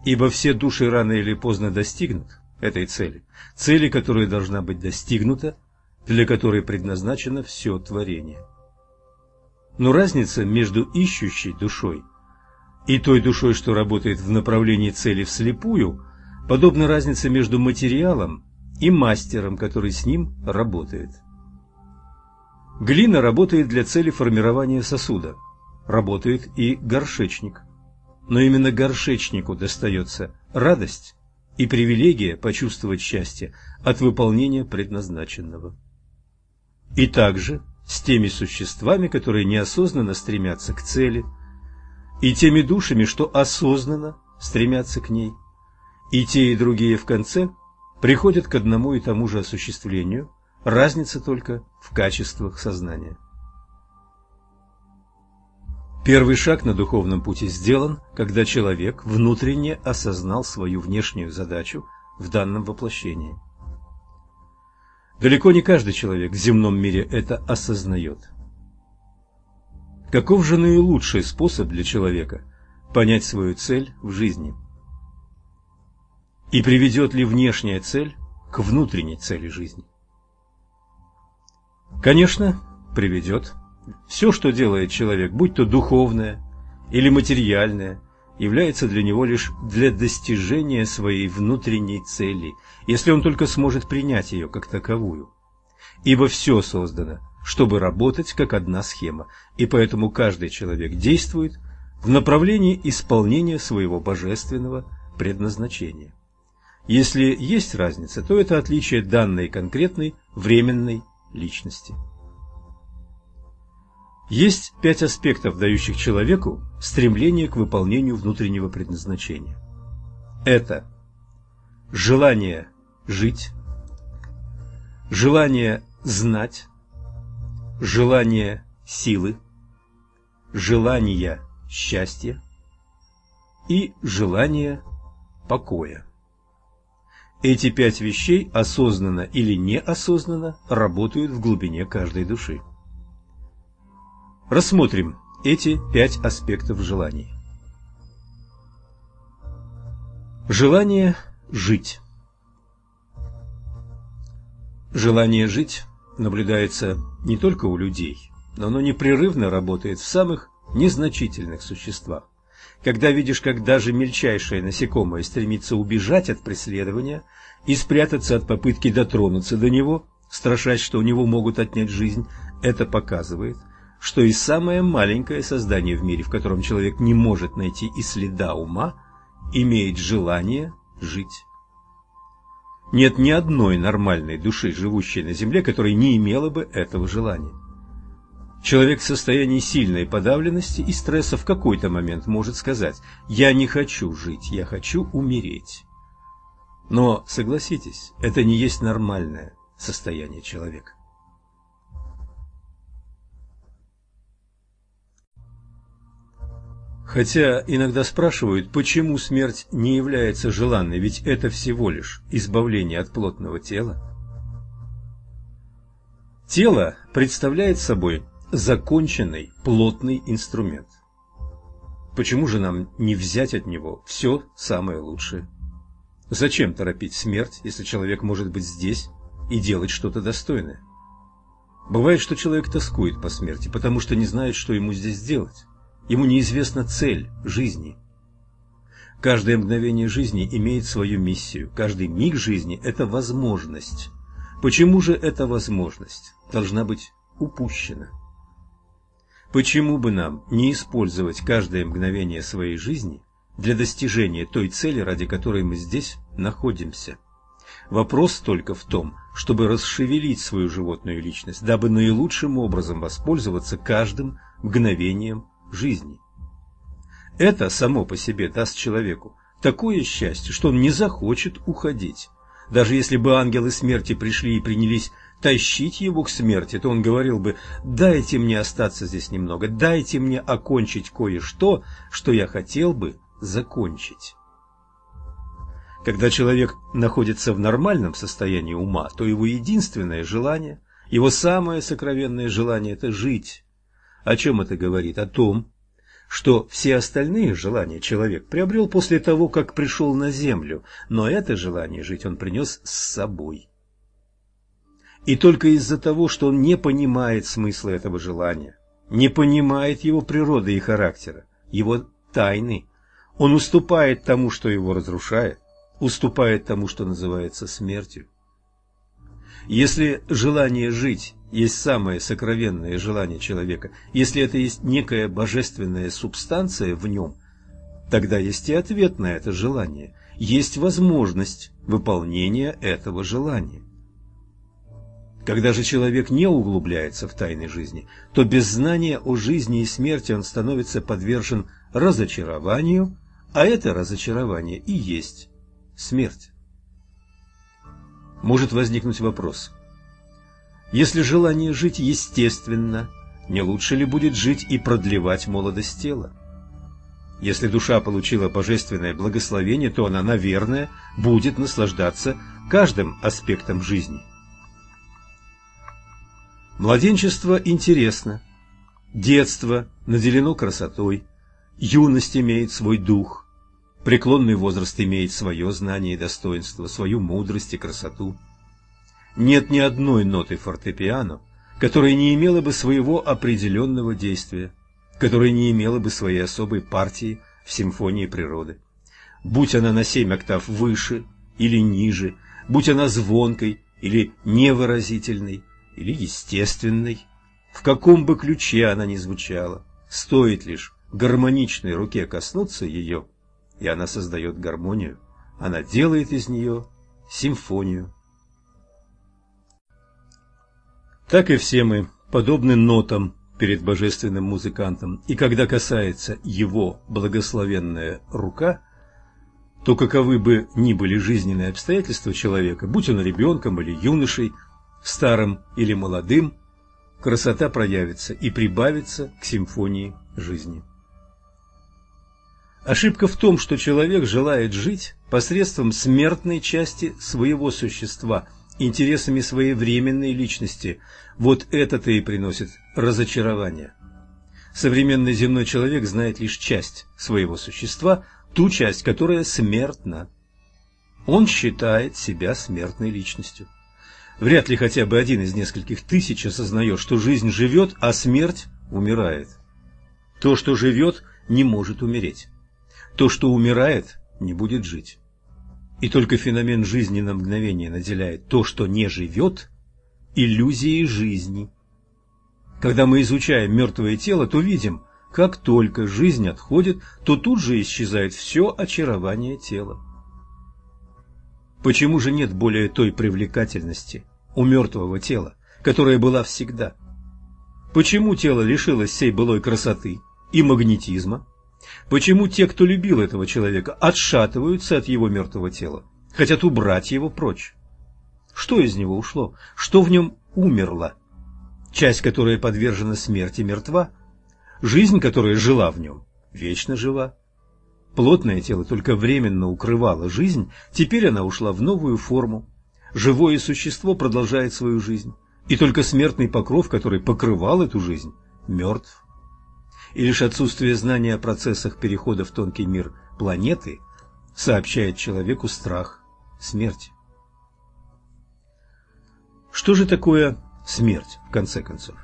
Speaker 1: Ибо все души рано или поздно достигнут этой цели, цели, которая должна быть достигнута для которой предназначено все творение. Но разница между ищущей душой и той душой, что работает в направлении цели вслепую, подобна разнице между материалом и мастером, который с ним работает. Глина работает для цели формирования сосуда, работает и горшечник. Но именно горшечнику достается радость и привилегия почувствовать счастье от выполнения предназначенного и также с теми существами, которые неосознанно стремятся к цели, и теми душами, что осознанно стремятся к ней. И те, и другие в конце приходят к одному и тому же осуществлению, разница только в качествах сознания. Первый шаг на духовном пути сделан, когда человек внутренне осознал свою внешнюю задачу в данном воплощении – Далеко не каждый человек в земном мире это осознает. Каков же наилучший способ для человека понять свою цель в жизни? И приведет ли внешняя цель к внутренней цели жизни? Конечно, приведет. Все, что делает человек, будь то духовное или материальное – является для него лишь для достижения своей внутренней цели, если он только сможет принять ее как таковую. Ибо все создано, чтобы работать как одна схема, и поэтому каждый человек действует в направлении исполнения своего божественного предназначения. Если есть разница, то это отличие данной конкретной временной личности. Есть пять аспектов, дающих человеку стремление к выполнению внутреннего предназначения. Это желание жить, желание знать, желание силы, желание счастья, и желание покоя. Эти пять вещей осознанно или неосознанно работают в глубине каждой души. Рассмотрим эти пять аспектов желаний. Желание жить. Желание жить наблюдается не только у людей, но оно непрерывно работает в самых незначительных существах. Когда видишь, как даже мельчайшее насекомое стремится убежать от преследования и спрятаться от попытки дотронуться до него, страшась, что у него могут отнять жизнь, это показывает, что и самое маленькое создание в мире, в котором человек не может найти и следа ума, имеет желание жить. Нет ни одной нормальной души, живущей на земле, которая не имела бы этого желания. Человек в состоянии сильной подавленности и стресса в какой-то момент может сказать «я не хочу жить, я хочу умереть». Но, согласитесь, это не есть нормальное состояние человека. Хотя иногда спрашивают, почему смерть не является желанной, ведь это всего лишь избавление от плотного тела. Тело представляет собой законченный плотный инструмент. Почему же нам не взять от него все самое лучшее? Зачем торопить смерть, если человек может быть здесь и делать что-то достойное? Бывает, что человек тоскует по смерти, потому что не знает, что ему здесь делать. Ему неизвестна цель жизни. Каждое мгновение жизни имеет свою миссию, каждый миг жизни – это возможность. Почему же эта возможность должна быть упущена? Почему бы нам не использовать каждое мгновение своей жизни для достижения той цели, ради которой мы здесь находимся? Вопрос только в том, чтобы расшевелить свою животную личность, дабы наилучшим образом воспользоваться каждым мгновением жизни. Это само по себе даст человеку такое счастье, что он не захочет уходить. Даже если бы ангелы смерти пришли и принялись тащить его к смерти, то он говорил бы «дайте мне остаться здесь немного, дайте мне окончить кое-что, что я хотел бы закончить». Когда человек находится в нормальном состоянии ума, то его единственное желание, его самое сокровенное желание – это жить. О чем это говорит? О том, что все остальные желания человек приобрел после того, как пришел на землю, но это желание жить он принес с собой. И только из-за того, что он не понимает смысла этого желания, не понимает его природы и характера, его тайны, он уступает тому, что его разрушает, уступает тому, что называется смертью. Если желание жить есть самое сокровенное желание человека, если это есть некая божественная субстанция в нем, тогда есть и ответ на это желание, есть возможность выполнения этого желания. Когда же человек не углубляется в тайны жизни, то без знания о жизни и смерти он становится подвержен разочарованию, а это разочарование и есть смерть. Может возникнуть вопрос. Если желание жить естественно, не лучше ли будет жить и продлевать молодость тела? Если душа получила божественное благословение, то она, наверное, будет наслаждаться каждым аспектом жизни – Младенчество интересно, детство наделено красотой, юность имеет свой дух, преклонный возраст имеет свое знание и достоинство, свою мудрость и красоту. Нет ни одной ноты фортепиано, которая не имела бы своего определенного действия, которая не имела бы своей особой партии в симфонии природы. Будь она на семь октав выше или ниже, будь она звонкой или невыразительной, или естественной, в каком бы ключе она ни звучала, стоит лишь гармоничной руке коснуться ее, и она создает гармонию, она делает из нее симфонию. Так и все мы подобны нотам перед божественным музыкантом, и когда касается его благословенная рука, то каковы бы ни были жизненные обстоятельства человека, будь он ребенком или юношей, старым или молодым, красота проявится и прибавится к симфонии жизни. Ошибка в том, что человек желает жить посредством смертной части своего существа, интересами своей временной личности. Вот это-то и приносит разочарование. Современный земной человек знает лишь часть своего существа, ту часть, которая смертна. Он считает себя смертной личностью. Вряд ли хотя бы один из нескольких тысяч осознает, что жизнь живет, а смерть умирает. То, что живет, не может умереть. То, что умирает, не будет жить. И только феномен жизни на мгновение наделяет то, что не живет, иллюзией жизни. Когда мы изучаем мертвое тело, то видим, как только жизнь отходит, то тут же исчезает все очарование тела. Почему же нет более той привлекательности у мертвого тела, которая была всегда? Почему тело лишилось всей былой красоты и магнетизма? Почему те, кто любил этого человека, отшатываются от его мертвого тела, хотят убрать его прочь? Что из него ушло? Что в нем умерло? Часть, которая подвержена смерти, мертва. Жизнь, которая жила в нем, вечно жива. Плотное тело только временно укрывало жизнь, теперь она ушла в новую форму. Живое существо продолжает свою жизнь, и только смертный покров, который покрывал эту жизнь, мертв. И лишь отсутствие знания о процессах перехода в тонкий мир планеты сообщает человеку страх смерти. Что же такое смерть, в конце концов?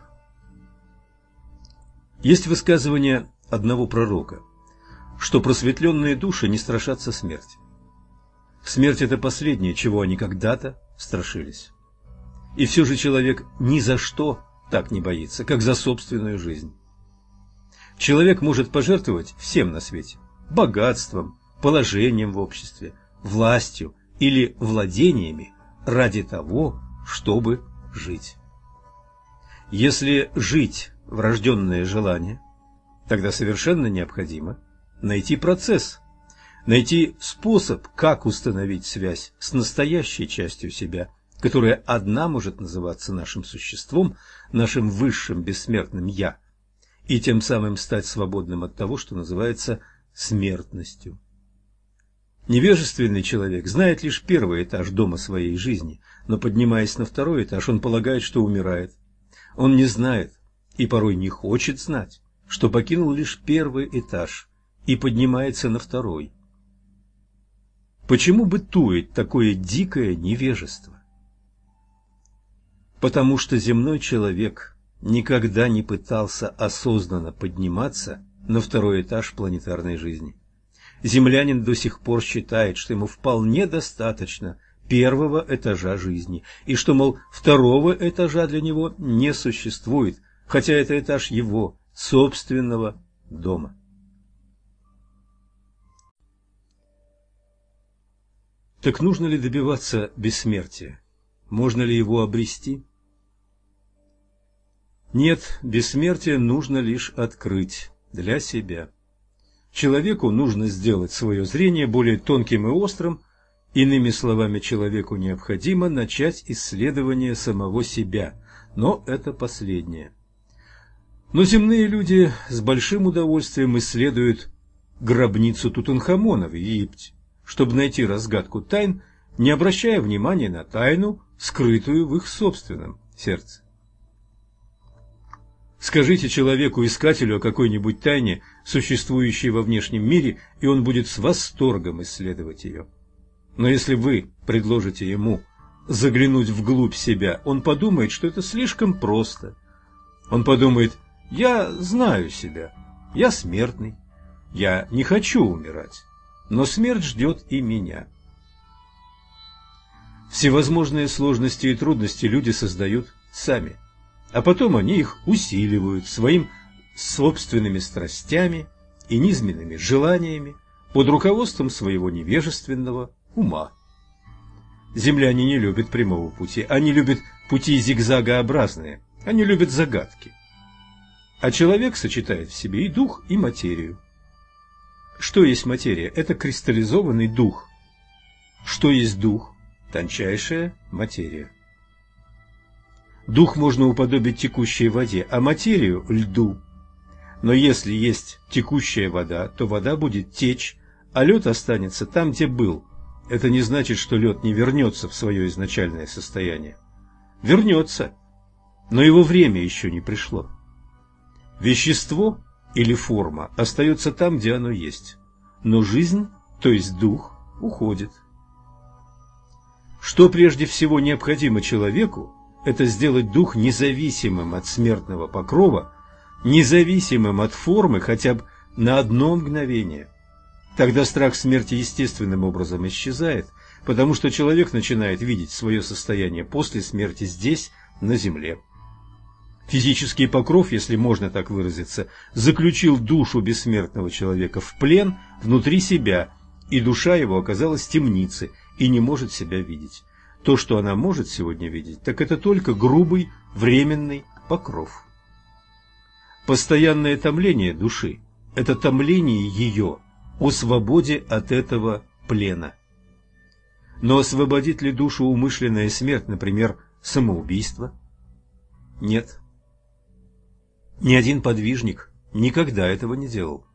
Speaker 1: Есть высказывание одного пророка – что просветленные души не страшатся смерти. Смерть – это последнее, чего они когда-то страшились. И все же человек ни за что так не боится, как за собственную жизнь. Человек может пожертвовать всем на свете – богатством, положением в обществе, властью или владениями ради того, чтобы жить. Если жить – врожденное желание, тогда совершенно необходимо – найти процесс, найти способ, как установить связь с настоящей частью себя, которая одна может называться нашим существом, нашим высшим бессмертным «я», и тем самым стать свободным от того, что называется смертностью. Невежественный человек знает лишь первый этаж дома своей жизни, но поднимаясь на второй этаж, он полагает, что умирает. Он не знает и порой не хочет знать, что покинул лишь первый этаж, и поднимается на второй. Почему бытует такое дикое невежество? Потому что земной человек никогда не пытался осознанно подниматься на второй этаж планетарной жизни. Землянин до сих пор считает, что ему вполне достаточно первого этажа жизни, и что, мол, второго этажа для него не существует, хотя это этаж его собственного дома. Так нужно ли добиваться бессмертия? Можно ли его обрести? Нет, бессмертие нужно лишь открыть для себя. Человеку нужно сделать свое зрение более тонким и острым, иными словами, человеку необходимо начать исследование самого себя, но это последнее. Но земные люди с большим удовольствием исследуют гробницу Тутанхамона в Египте чтобы найти разгадку тайн, не обращая внимания на тайну, скрытую в их собственном сердце. Скажите человеку-искателю о какой-нибудь тайне, существующей во внешнем мире, и он будет с восторгом исследовать ее. Но если вы предложите ему заглянуть вглубь себя, он подумает, что это слишком просто. Он подумает, я знаю себя, я смертный, я не хочу умирать но смерть ждет и меня. Всевозможные сложности и трудности люди создают сами, а потом они их усиливают своим собственными страстями и низменными желаниями под руководством своего невежественного ума. Земляне не любят прямого пути, они любят пути зигзагообразные, они любят загадки. А человек сочетает в себе и дух, и материю. Что есть материя? Это кристаллизованный дух. Что есть дух? Тончайшая материя. Дух можно уподобить текущей воде, а материю – льду. Но если есть текущая вода, то вода будет течь, а лед останется там, где был. Это не значит, что лед не вернется в свое изначальное состояние. Вернется, но его время еще не пришло. Вещество или форма остается там, где оно есть, но жизнь, то есть дух, уходит. Что прежде всего необходимо человеку, это сделать дух независимым от смертного покрова, независимым от формы хотя бы на одно мгновение. Тогда страх смерти естественным образом исчезает, потому что человек начинает видеть свое состояние после смерти здесь, на земле. Физический покров, если можно так выразиться, заключил душу бессмертного человека в плен внутри себя, и душа его оказалась в темнице и не может себя видеть. То, что она может сегодня видеть, так это только грубый временный покров. Постоянное томление души – это томление ее о свободе от этого плена. Но освободит ли душу умышленная смерть, например, самоубийство? Нет. Ни один подвижник никогда этого не делал.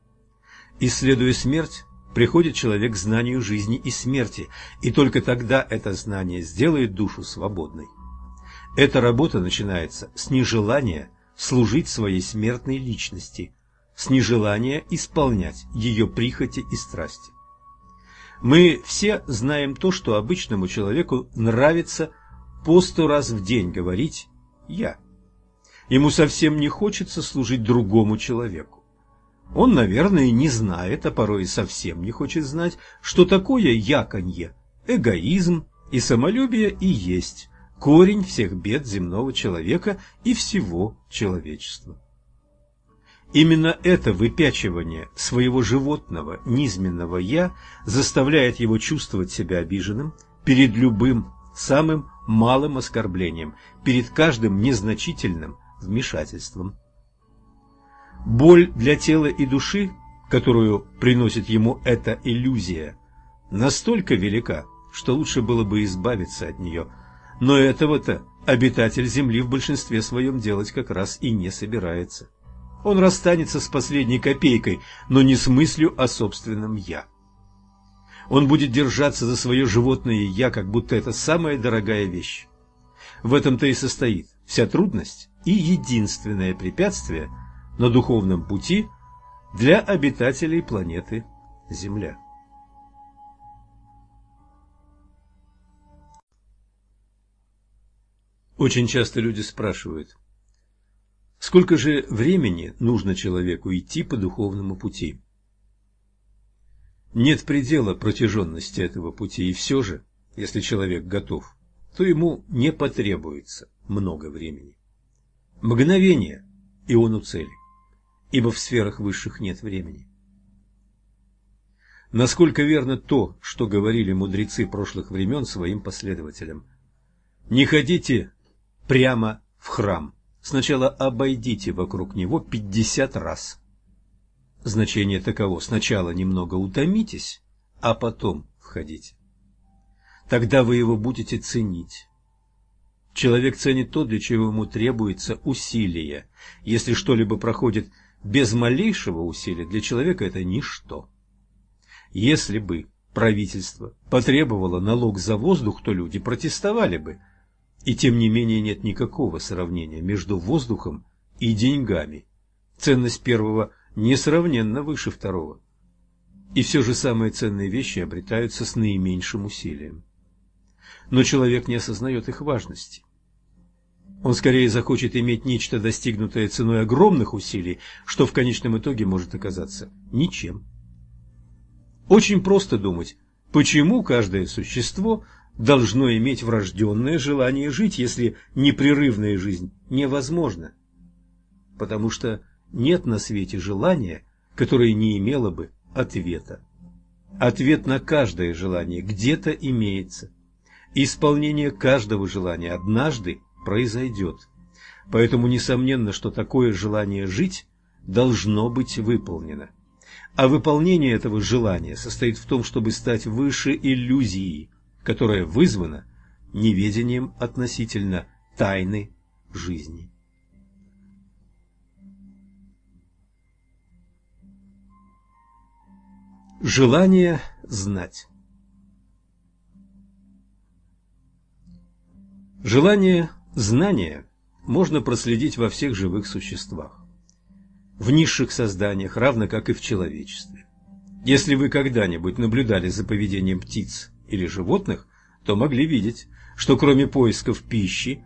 Speaker 1: Исследуя смерть, приходит человек к знанию жизни и смерти, и только тогда это знание сделает душу свободной. Эта работа начинается с нежелания служить своей смертной личности, с нежелания исполнять ее прихоти и страсти. Мы все знаем то, что обычному человеку нравится по сто раз в день говорить «я». Ему совсем не хочется служить другому человеку. Он, наверное, не знает, а порой и совсем не хочет знать, что такое яконье, эгоизм и самолюбие и есть корень всех бед земного человека и всего человечества. Именно это выпячивание своего животного, низменного «я» заставляет его чувствовать себя обиженным перед любым, самым малым оскорблением, перед каждым незначительным, вмешательством. Боль для тела и души, которую приносит ему эта иллюзия, настолько велика, что лучше было бы избавиться от нее. Но этого-то обитатель Земли в большинстве своем делать как раз и не собирается. Он расстанется с последней копейкой, но не с мыслью о собственном «я». Он будет держаться за свое животное «я», как будто это самая дорогая вещь. В этом-то и состоит вся трудность и единственное препятствие на духовном пути для обитателей планеты Земля. Очень часто люди спрашивают, сколько же времени нужно человеку идти по духовному пути? Нет предела протяженности этого пути, и все же, если человек готов, то ему не потребуется много времени. Мгновение, и он у цели, ибо в сферах высших нет времени. Насколько верно то, что говорили мудрецы прошлых времен своим последователям. Не ходите прямо в храм, сначала обойдите вокруг него пятьдесят раз. Значение таково, сначала немного утомитесь, а потом входите. Тогда вы его будете ценить Человек ценит то, для чего ему требуется усилие. Если что-либо проходит без малейшего усилия, для человека это ничто. Если бы правительство потребовало налог за воздух, то люди протестовали бы. И тем не менее нет никакого сравнения между воздухом и деньгами. Ценность первого несравненно выше второго. И все же самые ценные вещи обретаются с наименьшим усилием но человек не осознает их важности. Он скорее захочет иметь нечто, достигнутое ценой огромных усилий, что в конечном итоге может оказаться ничем. Очень просто думать, почему каждое существо должно иметь врожденное желание жить, если непрерывная жизнь невозможна. Потому что нет на свете желания, которое не имело бы ответа. Ответ на каждое желание где-то имеется. Исполнение каждого желания однажды произойдет. Поэтому несомненно, что такое желание жить должно быть выполнено. А выполнение этого желания состоит в том, чтобы стать выше иллюзии, которая вызвана неведением относительно тайны жизни. Желание знать. Желание знания можно проследить во всех живых существах, в низших созданиях, равно как и в человечестве. Если вы когда-нибудь наблюдали за поведением птиц или животных, то могли видеть, что кроме поисков пищи,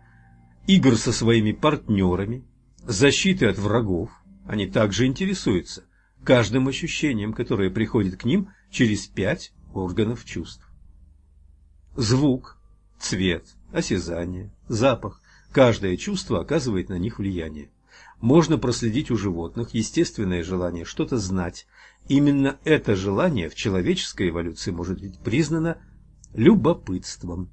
Speaker 1: игр со своими партнерами, защиты от врагов, они также интересуются каждым ощущением, которое приходит к ним через пять органов чувств. Звук, цвет, осязание, запах – каждое чувство оказывает на них влияние. Можно проследить у животных естественное желание что-то знать. Именно это желание в человеческой эволюции может быть признано любопытством.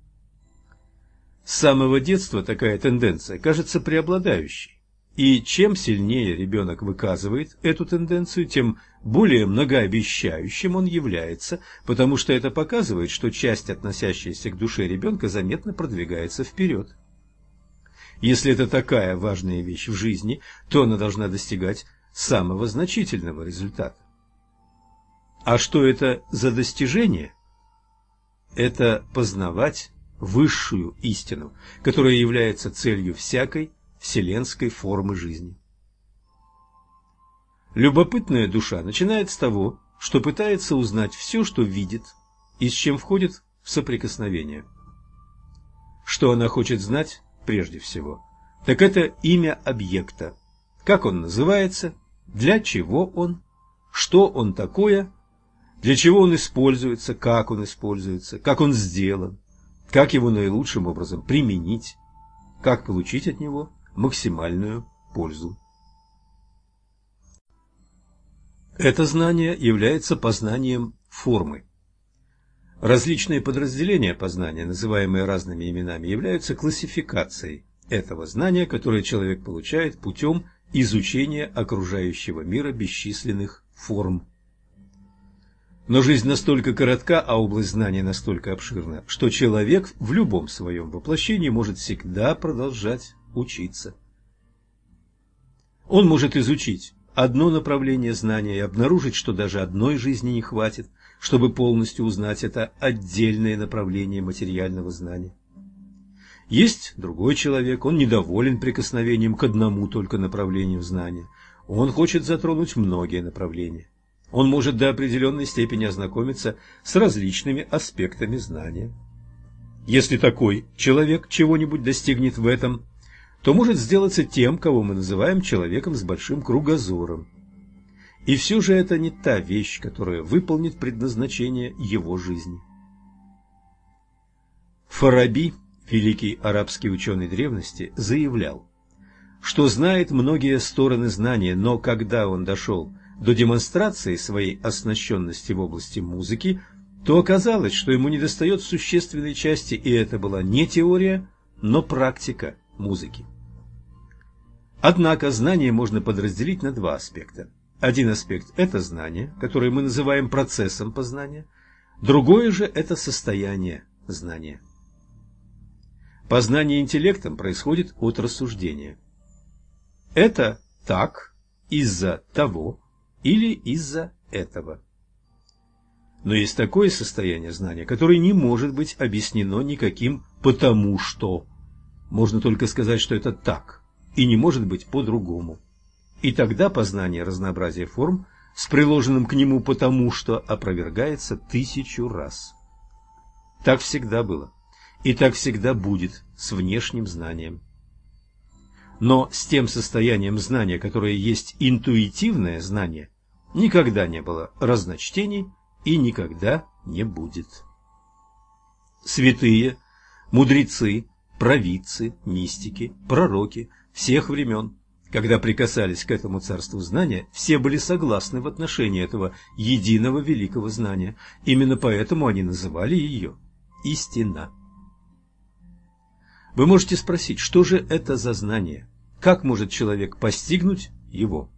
Speaker 1: С самого детства такая тенденция кажется преобладающей. И чем сильнее ребенок выказывает эту тенденцию, тем более многообещающим он является, потому что это показывает, что часть, относящаяся к душе ребенка, заметно продвигается вперед. Если это такая важная вещь в жизни, то она должна достигать самого значительного результата. А что это за достижение? Это познавать высшую истину, которая является целью всякой вселенской формы жизни. Любопытная душа начинает с того, что пытается узнать все, что видит и с чем входит в соприкосновение. Что она хочет знать прежде всего, так это имя объекта, как он называется, для чего он, что он такое, для чего он используется, как он используется, как он сделан, как его наилучшим образом применить, как получить от него максимальную пользу. Это знание является познанием формы. Различные подразделения познания, называемые разными именами, являются классификацией этого знания, которое человек получает путем изучения окружающего мира бесчисленных форм. Но жизнь настолько коротка, а область знания настолько обширна, что человек в любом своем воплощении может всегда продолжать учиться. Он может изучить одно направление знания и обнаружить, что даже одной жизни не хватит, чтобы полностью узнать это отдельное направление материального знания. Есть другой человек, он недоволен прикосновением к одному только направлению знания. Он хочет затронуть многие направления. Он может до определенной степени ознакомиться с различными аспектами знания. Если такой человек чего-нибудь достигнет в этом, то может сделаться тем, кого мы называем человеком с большим кругозором. И все же это не та вещь, которая выполнит предназначение его жизни. Фараби, великий арабский ученый древности, заявлял, что знает многие стороны знания, но когда он дошел до демонстрации своей оснащенности в области музыки, то оказалось, что ему недостает существенной части, и это была не теория, но практика музыки. Однако знание можно подразделить на два аспекта. Один аспект – это знание, которое мы называем процессом познания, другое же – это состояние знания. Познание интеллектом происходит от рассуждения. Это так из-за того или из-за этого. Но есть такое состояние знания, которое не может быть объяснено никаким «потому что». Можно только сказать, что это так и не может быть по-другому. И тогда познание разнообразия форм с приложенным к нему «потому что» опровергается тысячу раз. Так всегда было, и так всегда будет с внешним знанием. Но с тем состоянием знания, которое есть интуитивное знание, никогда не было разночтений и никогда не будет. Святые, мудрецы, провидцы, мистики, пророки всех времен, когда прикасались к этому царству знания, все были согласны в отношении этого единого великого знания. Именно поэтому они называли ее истина. Вы можете спросить, что же это за знание? Как может человек постигнуть его?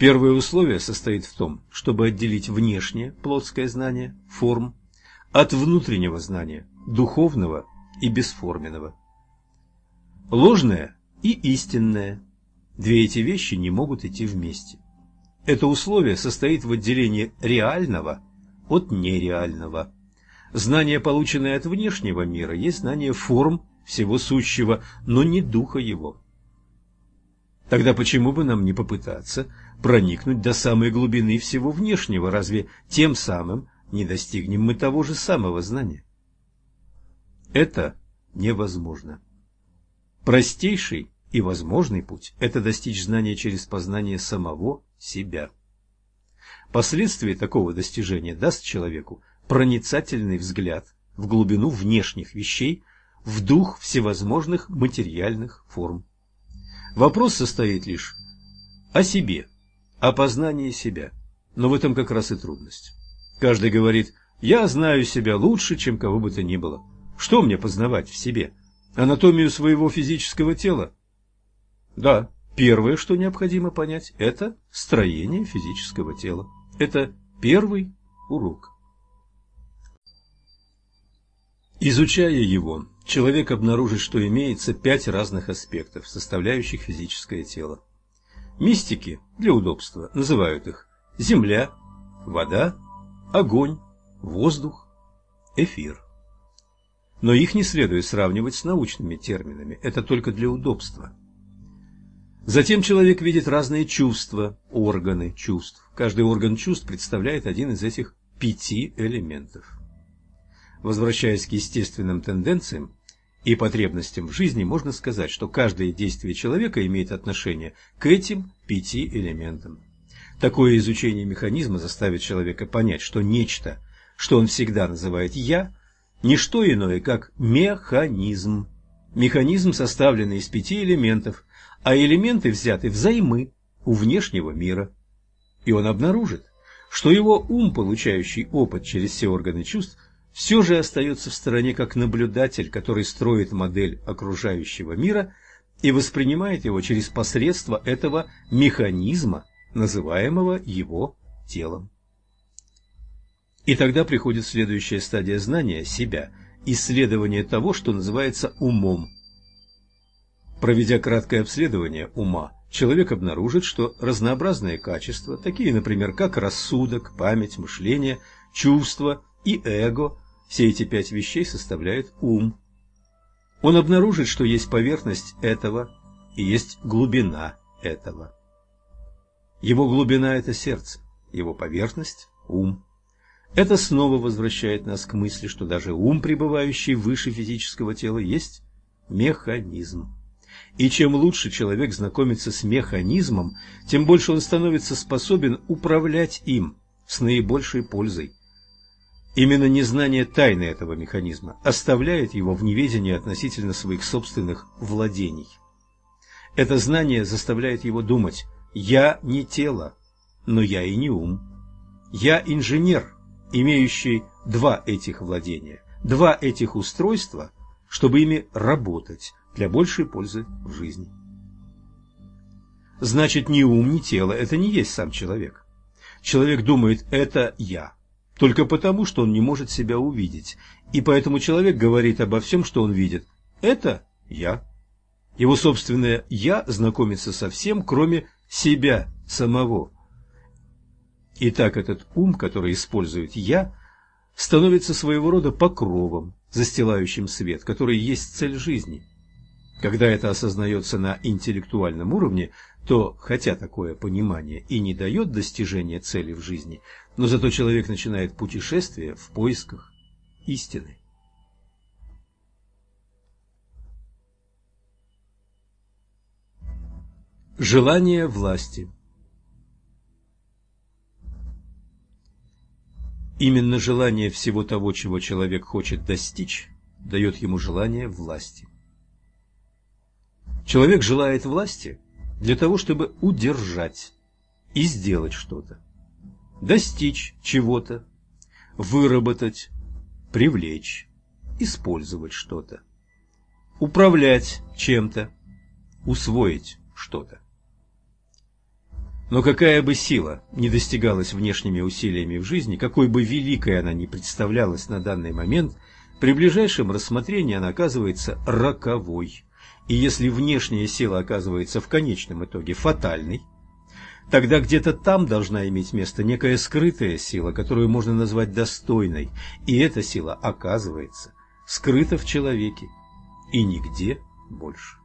Speaker 1: Первое условие состоит в том, чтобы отделить внешнее плотское знание, форм, от внутреннего знания, духовного и бесформенного. Ложное и истинное – две эти вещи не могут идти вместе. Это условие состоит в отделении реального от нереального. Знание, полученное от внешнего мира, есть знание форм всего сущего, но не духа его. Тогда почему бы нам не попытаться проникнуть до самой глубины всего внешнего, разве тем самым не достигнем мы того же самого знания? Это невозможно. Простейший и возможный путь – это достичь знания через познание самого себя. Последствие такого достижения даст человеку проницательный взгляд в глубину внешних вещей, в дух всевозможных материальных форм. Вопрос состоит лишь о себе, о познании себя, но в этом как раз и трудность. Каждый говорит «я знаю себя лучше, чем кого бы то ни было». Что мне познавать в себе? Анатомию своего физического тела? Да, первое, что необходимо понять, это строение физического тела. Это первый урок. Изучая его, человек обнаружит, что имеется пять разных аспектов, составляющих физическое тело. Мистики, для удобства, называют их земля, вода, огонь, воздух, эфир. Но их не следует сравнивать с научными терминами, это только для удобства. Затем человек видит разные чувства, органы чувств. Каждый орган чувств представляет один из этих пяти элементов. Возвращаясь к естественным тенденциям и потребностям в жизни, можно сказать, что каждое действие человека имеет отношение к этим пяти элементам. Такое изучение механизма заставит человека понять, что нечто, что он всегда называет «я», не что иное, как механизм. Механизм, составленный из пяти элементов, а элементы взяты взаймы у внешнего мира. И он обнаружит, что его ум, получающий опыт через все органы чувств, все же остается в стороне как наблюдатель, который строит модель окружающего мира и воспринимает его через посредство этого механизма, называемого его телом. И тогда приходит следующая стадия знания себя, исследование того, что называется умом, Проведя краткое обследование ума, человек обнаружит, что разнообразные качества, такие, например, как рассудок, память, мышление, чувство и эго, все эти пять вещей составляют ум. Он обнаружит, что есть поверхность этого и есть глубина этого. Его глубина – это сердце, его поверхность – ум. Это снова возвращает нас к мысли, что даже ум, пребывающий выше физического тела, есть механизм. И чем лучше человек знакомится с механизмом, тем больше он становится способен управлять им с наибольшей пользой. Именно незнание тайны этого механизма оставляет его в неведении относительно своих собственных владений. Это знание заставляет его думать «я не тело, но я и не ум». Я инженер, имеющий два этих владения, два этих устройства, чтобы ими работать, для большей пользы в жизни. Значит, ни ум, ни тело – это не есть сам человек. Человек думает «это я», только потому, что он не может себя увидеть, и поэтому человек говорит обо всем, что он видит «это я». Его собственное «я» знакомится со всем, кроме себя самого. Итак, этот ум, который использует «я», становится своего рода покровом, застилающим свет, который есть цель жизни – когда это осознается на интеллектуальном уровне, то, хотя такое понимание и не дает достижения цели в жизни, но зато человек начинает путешествие в поисках истины. Желание власти Именно желание всего того, чего человек хочет достичь, дает ему желание власти. Человек желает власти для того, чтобы удержать и сделать что-то, достичь чего-то, выработать, привлечь, использовать что-то, управлять чем-то, усвоить что-то. Но какая бы сила не достигалась внешними усилиями в жизни, какой бы великой она ни представлялась на данный момент, при ближайшем рассмотрении она оказывается роковой. И если внешняя сила оказывается в конечном итоге фатальной, Тогда где-то там должна иметь место некая скрытая сила, которую можно назвать достойной, и эта сила, оказывается, скрыта в человеке и нигде больше.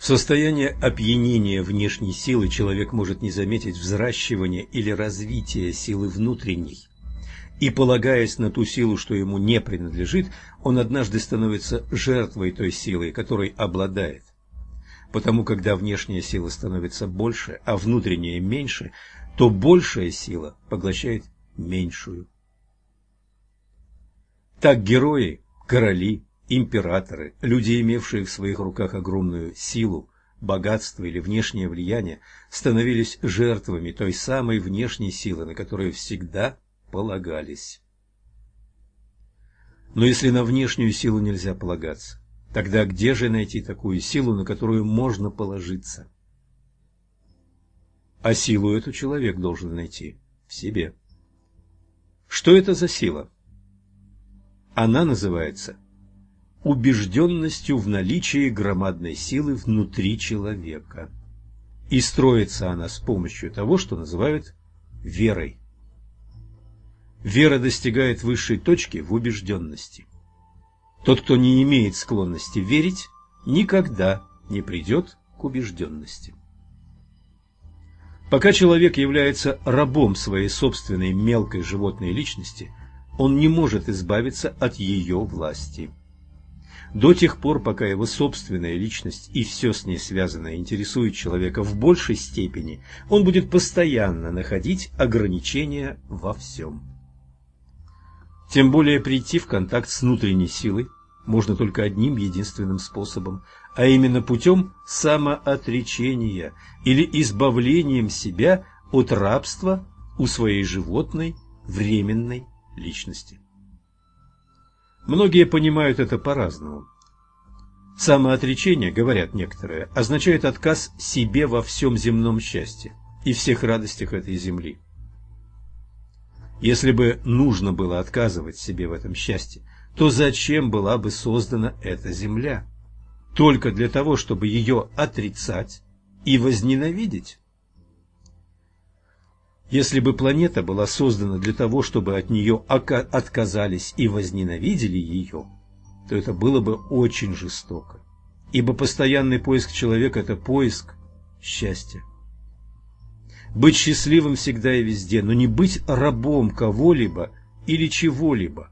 Speaker 1: В состоянии опьянения внешней силы человек может не заметить взращивания или развития силы внутренней. И, полагаясь на ту силу, что ему не принадлежит, он однажды становится жертвой той силы, которой обладает. Потому когда внешняя сила становится больше, а внутренняя меньше, то большая сила поглощает меньшую. Так герои, короли, императоры, люди, имевшие в своих руках огромную силу, богатство или внешнее влияние, становились жертвами той самой внешней силы, на которую всегда полагались. Но если на внешнюю силу нельзя полагаться, тогда где же найти такую силу, на которую можно положиться? А силу эту человек должен найти в себе. Что это за сила? Она называется убежденностью в наличии громадной силы внутри человека. И строится она с помощью того, что называют верой. Вера достигает высшей точки в убежденности. Тот, кто не имеет склонности верить, никогда не придет к убежденности. Пока человек является рабом своей собственной мелкой животной личности, он не может избавиться от ее власти. До тех пор, пока его собственная личность и все с ней связанное интересует человека в большей степени, он будет постоянно находить ограничения во всем. Тем более прийти в контакт с внутренней силой можно только одним единственным способом, а именно путем самоотречения или избавлением себя от рабства у своей животной временной личности. Многие понимают это по-разному. Самоотречение, говорят некоторые, означает отказ себе во всем земном счастье и всех радостях этой земли. Если бы нужно было отказывать себе в этом счастье, то зачем была бы создана эта земля? Только для того, чтобы ее отрицать и возненавидеть? Если бы планета была создана для того, чтобы от нее отказались и возненавидели ее, то это было бы очень жестоко. Ибо постоянный поиск человека – это поиск счастья. Быть счастливым всегда и везде, но не быть рабом кого-либо или чего-либо.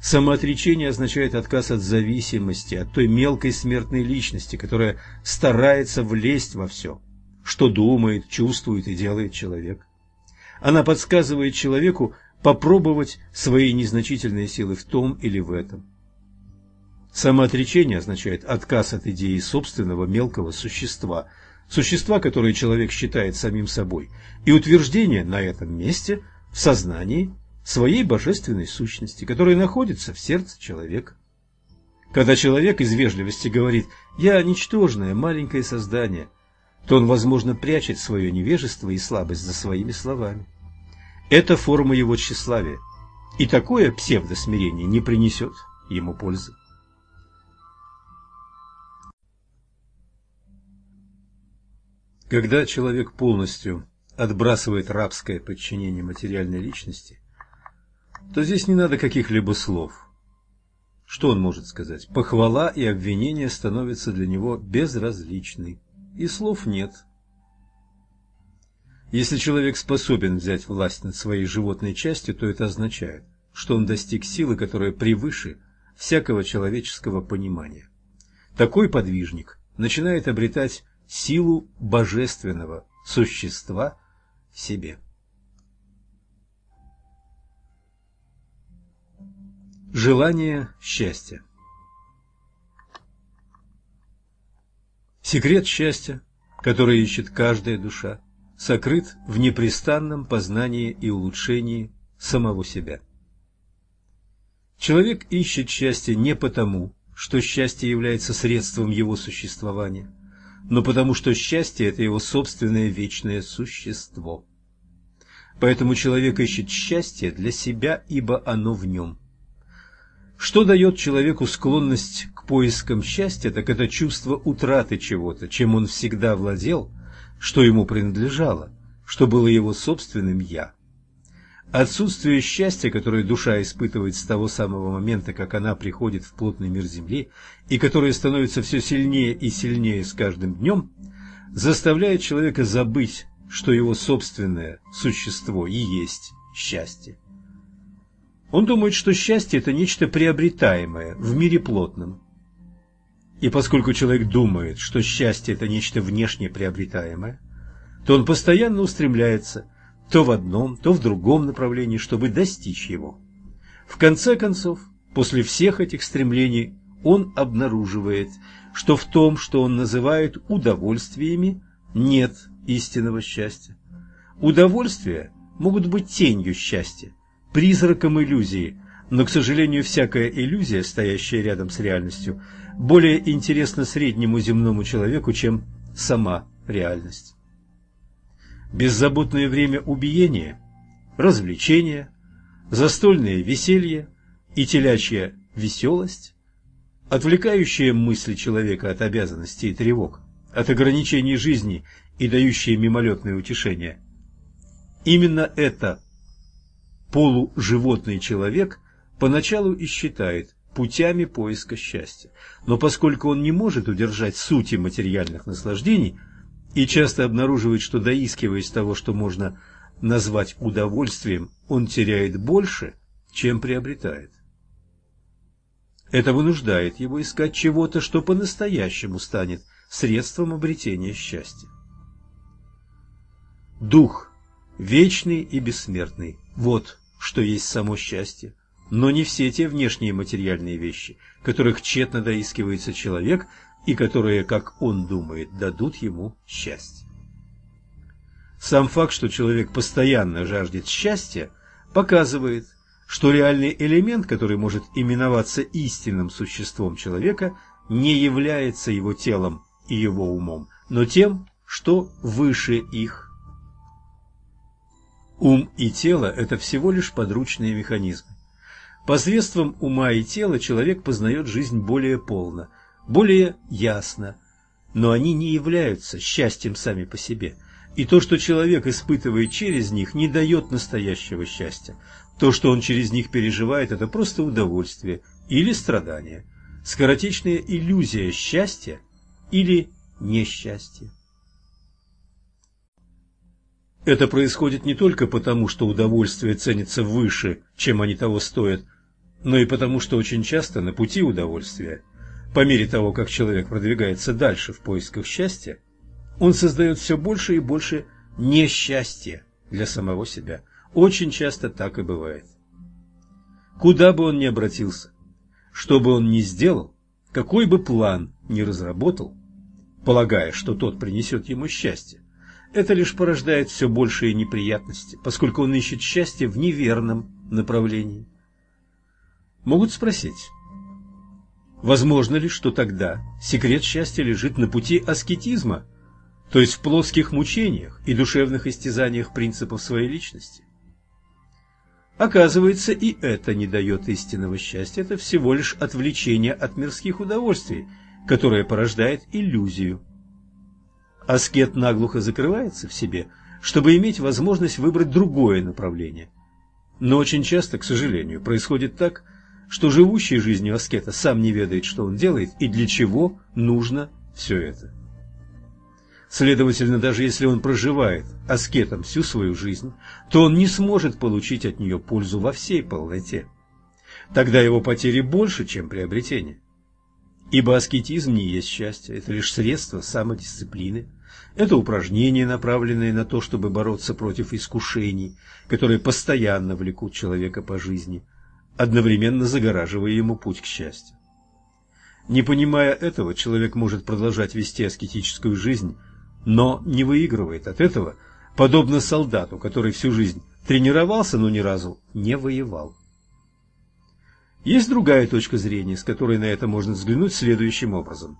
Speaker 1: Самоотречение означает отказ от зависимости, от той мелкой смертной личности, которая старается влезть во все, что думает, чувствует и делает человек. Она подсказывает человеку попробовать свои незначительные силы в том или в этом. Самоотречение означает отказ от идеи собственного мелкого существа, существа, которое человек считает самим собой, и утверждение на этом месте в сознании своей божественной сущности, которая находится в сердце человека. Когда человек из вежливости говорит «я ничтожное, маленькое создание», то он, возможно, прячет свое невежество и слабость за своими словами. Это форма его тщеславия, и такое псевдосмирение не принесет ему пользы. Когда человек полностью отбрасывает рабское подчинение материальной личности, то здесь не надо каких-либо слов. Что он может сказать? Похвала и обвинение становятся для него безразличны, и слов нет – если человек способен взять власть над своей животной частью, то это означает, что он достиг силы, которая превыше всякого человеческого понимания. Такой подвижник начинает обретать силу божественного существа в себе. Желание счастья Секрет счастья, который ищет каждая душа, сокрыт в непрестанном познании и улучшении самого себя. Человек ищет счастье не потому, что счастье является средством его существования, но потому что счастье – это его собственное вечное существо. Поэтому человек ищет счастье для себя, ибо оно в нем. Что дает человеку склонность к поискам счастья, так это чувство утраты чего-то, чем он всегда владел, что ему принадлежало, что было его собственным «я». Отсутствие счастья, которое душа испытывает с того самого момента, как она приходит в плотный мир Земли, и которое становится все сильнее и сильнее с каждым днем, заставляет человека забыть, что его собственное существо и есть счастье. Он думает, что счастье – это нечто приобретаемое в мире плотном. И поскольку человек думает, что счастье – это нечто внешне приобретаемое, то он постоянно устремляется то в одном, то в другом направлении, чтобы достичь его. В конце концов, после всех этих стремлений, он обнаруживает, что в том, что он называет удовольствиями, нет истинного счастья. Удовольствия могут быть тенью счастья, призраком иллюзии, но, к сожалению, всякая иллюзия, стоящая рядом с реальностью, более интересна среднему земному человеку, чем сама реальность. Беззаботное время убиения, развлечения, застольное веселье и телячья веселость, отвлекающие мысли человека от обязанностей и тревог, от ограничений жизни и дающие мимолетное утешение. Именно это полуживотный человек поначалу и считает путями поиска счастья. Но поскольку он не может удержать сути материальных наслаждений и часто обнаруживает, что доискиваясь того, что можно назвать удовольствием, он теряет больше, чем приобретает. Это вынуждает его искать чего-то, что по-настоящему станет средством обретения счастья. Дух, вечный и бессмертный, вот что есть само счастье, но не все те внешние материальные вещи, которых тщетно доискивается человек и которые, как он думает, дадут ему счастье. Сам факт, что человек постоянно жаждет счастья, показывает, что реальный элемент, который может именоваться истинным существом человека, не является его телом и его умом, но тем, что выше их Ум и тело – это всего лишь подручные механизмы. Посредством ума и тела человек познает жизнь более полно, более ясно, но они не являются счастьем сами по себе. И то, что человек испытывает через них, не дает настоящего счастья. То, что он через них переживает, это просто удовольствие или страдание, скоротечная иллюзия счастья или несчастья. Это происходит не только потому, что удовольствие ценится выше, чем они того стоят, но и потому, что очень часто на пути удовольствия, по мере того, как человек продвигается дальше в поисках счастья, он создает все больше и больше несчастья для самого себя. Очень часто так и бывает. Куда бы он ни обратился, что бы он ни сделал, какой бы план ни разработал, полагая, что тот принесет ему счастье, это лишь порождает все большие неприятности, поскольку он ищет счастье в неверном направлении. Могут спросить, возможно ли, что тогда секрет счастья лежит на пути аскетизма, то есть в плоских мучениях и душевных истязаниях принципов своей личности? Оказывается, и это не дает истинного счастья, это всего лишь отвлечение от мирских удовольствий, которое порождает иллюзию аскет наглухо закрывается в себе, чтобы иметь возможность выбрать другое направление. Но очень часто, к сожалению, происходит так, что живущий жизнью аскета сам не ведает, что он делает и для чего нужно все это. Следовательно, даже если он проживает аскетом всю свою жизнь, то он не сможет получить от нее пользу во всей полноте. Тогда его потери больше, чем приобретение. Ибо аскетизм не есть счастье, это лишь средство самодисциплины. Это упражнения, направленные на то, чтобы бороться против искушений, которые постоянно влекут человека по жизни, одновременно загораживая ему путь к счастью. Не понимая этого, человек может продолжать вести аскетическую жизнь, но не выигрывает от этого, подобно солдату, который всю жизнь тренировался, но ни разу не воевал. Есть другая точка зрения, с которой на это можно взглянуть следующим образом.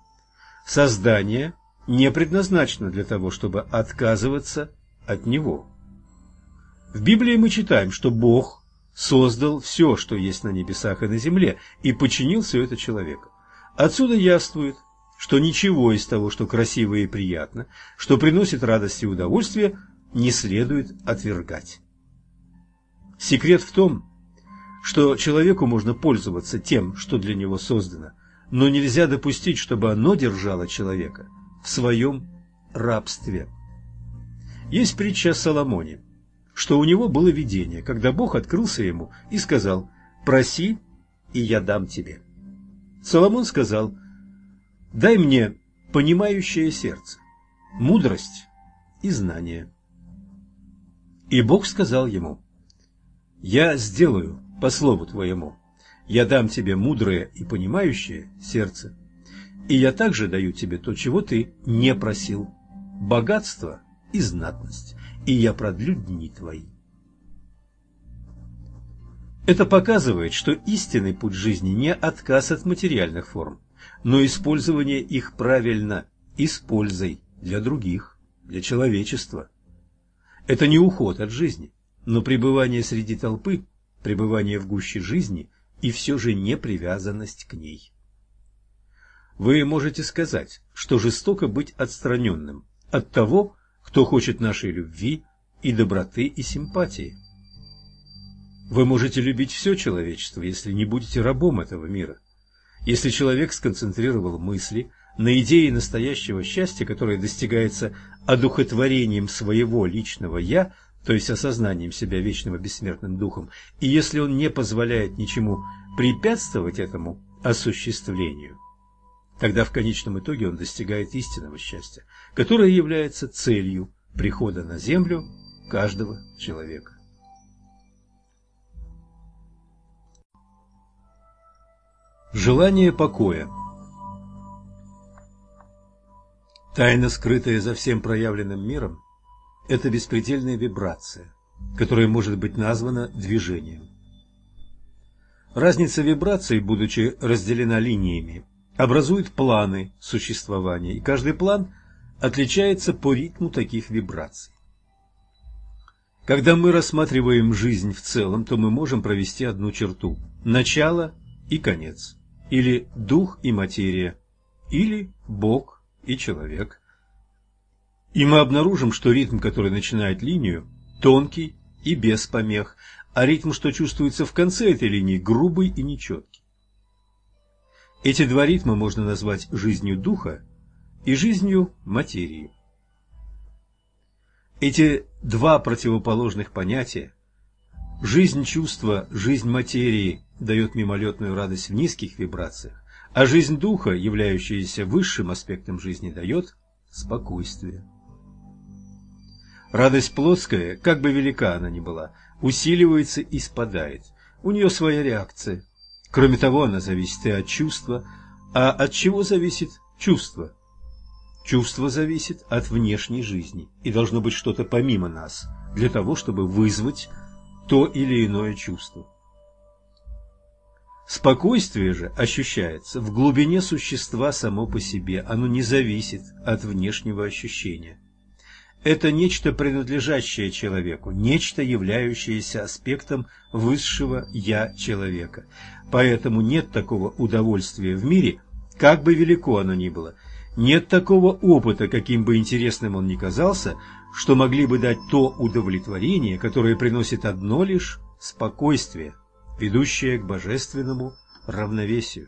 Speaker 1: Создание не предназначено для того, чтобы отказываться от него. В Библии мы читаем, что Бог создал все, что есть на небесах и на земле, и подчинил все это человеку. Отсюда яствует, что ничего из того, что красиво и приятно, что приносит радость и удовольствие, не следует отвергать. Секрет в том, что человеку можно пользоваться тем, что для него создано, но нельзя допустить, чтобы оно держало человека в своем рабстве. Есть притча о Соломоне, что у него было видение, когда Бог открылся ему и сказал «Проси, и я дам тебе». Соломон сказал «Дай мне понимающее сердце, мудрость и знание». И Бог сказал ему «Я сделаю по слову твоему, я дам тебе мудрое и понимающее сердце, и я также даю тебе то, чего ты не просил, богатство и знатность, и я продлю дни твои. Это показывает, что истинный путь жизни не отказ от материальных форм, но использование их правильно и с пользой для других, для человечества. Это не уход от жизни, но пребывание среди толпы, пребывание в гуще жизни и все же не привязанность к ней. Вы можете сказать, что жестоко быть отстраненным от того, кто хочет нашей любви и доброты и симпатии. Вы можете любить все человечество, если не будете рабом этого мира. Если человек сконцентрировал мысли на идее настоящего счастья, которое достигается одухотворением своего личного «я», то есть осознанием себя вечным и бессмертным духом, и если он не позволяет ничему препятствовать этому осуществлению, тогда в конечном итоге он достигает истинного счастья, которое является целью прихода на землю каждого человека. Желание покоя Тайна, скрытая за всем проявленным миром, это беспредельная вибрация, которая может быть названа движением. Разница вибраций, будучи разделена линиями, образует планы существования, и каждый план отличается по ритму таких вибраций. Когда мы рассматриваем жизнь в целом, то мы можем провести одну черту – начало и конец, или дух и материя, или Бог и человек. И мы обнаружим, что ритм, который начинает линию, тонкий и без помех, а ритм, что чувствуется в конце этой линии, грубый и нечеткий. Эти два ритма можно назвать жизнью духа и жизнью материи. Эти два противоположных понятия – жизнь чувства, жизнь материи дает мимолетную радость в низких вибрациях, а жизнь духа, являющаяся высшим аспектом жизни, дает спокойствие. Радость плотская, как бы велика она ни была, усиливается и спадает. У нее своя реакция – Кроме того, она зависит и от чувства. А от чего зависит чувство? Чувство зависит от внешней жизни, и должно быть что-то помимо нас, для того, чтобы вызвать то или иное чувство. Спокойствие же ощущается в глубине существа само по себе, оно не зависит от внешнего ощущения. Это нечто принадлежащее человеку, нечто являющееся аспектом высшего «я» человека. Поэтому нет такого удовольствия в мире, как бы велико оно ни было, нет такого опыта, каким бы интересным он ни казался, что могли бы дать то удовлетворение, которое приносит одно лишь спокойствие, ведущее к божественному равновесию.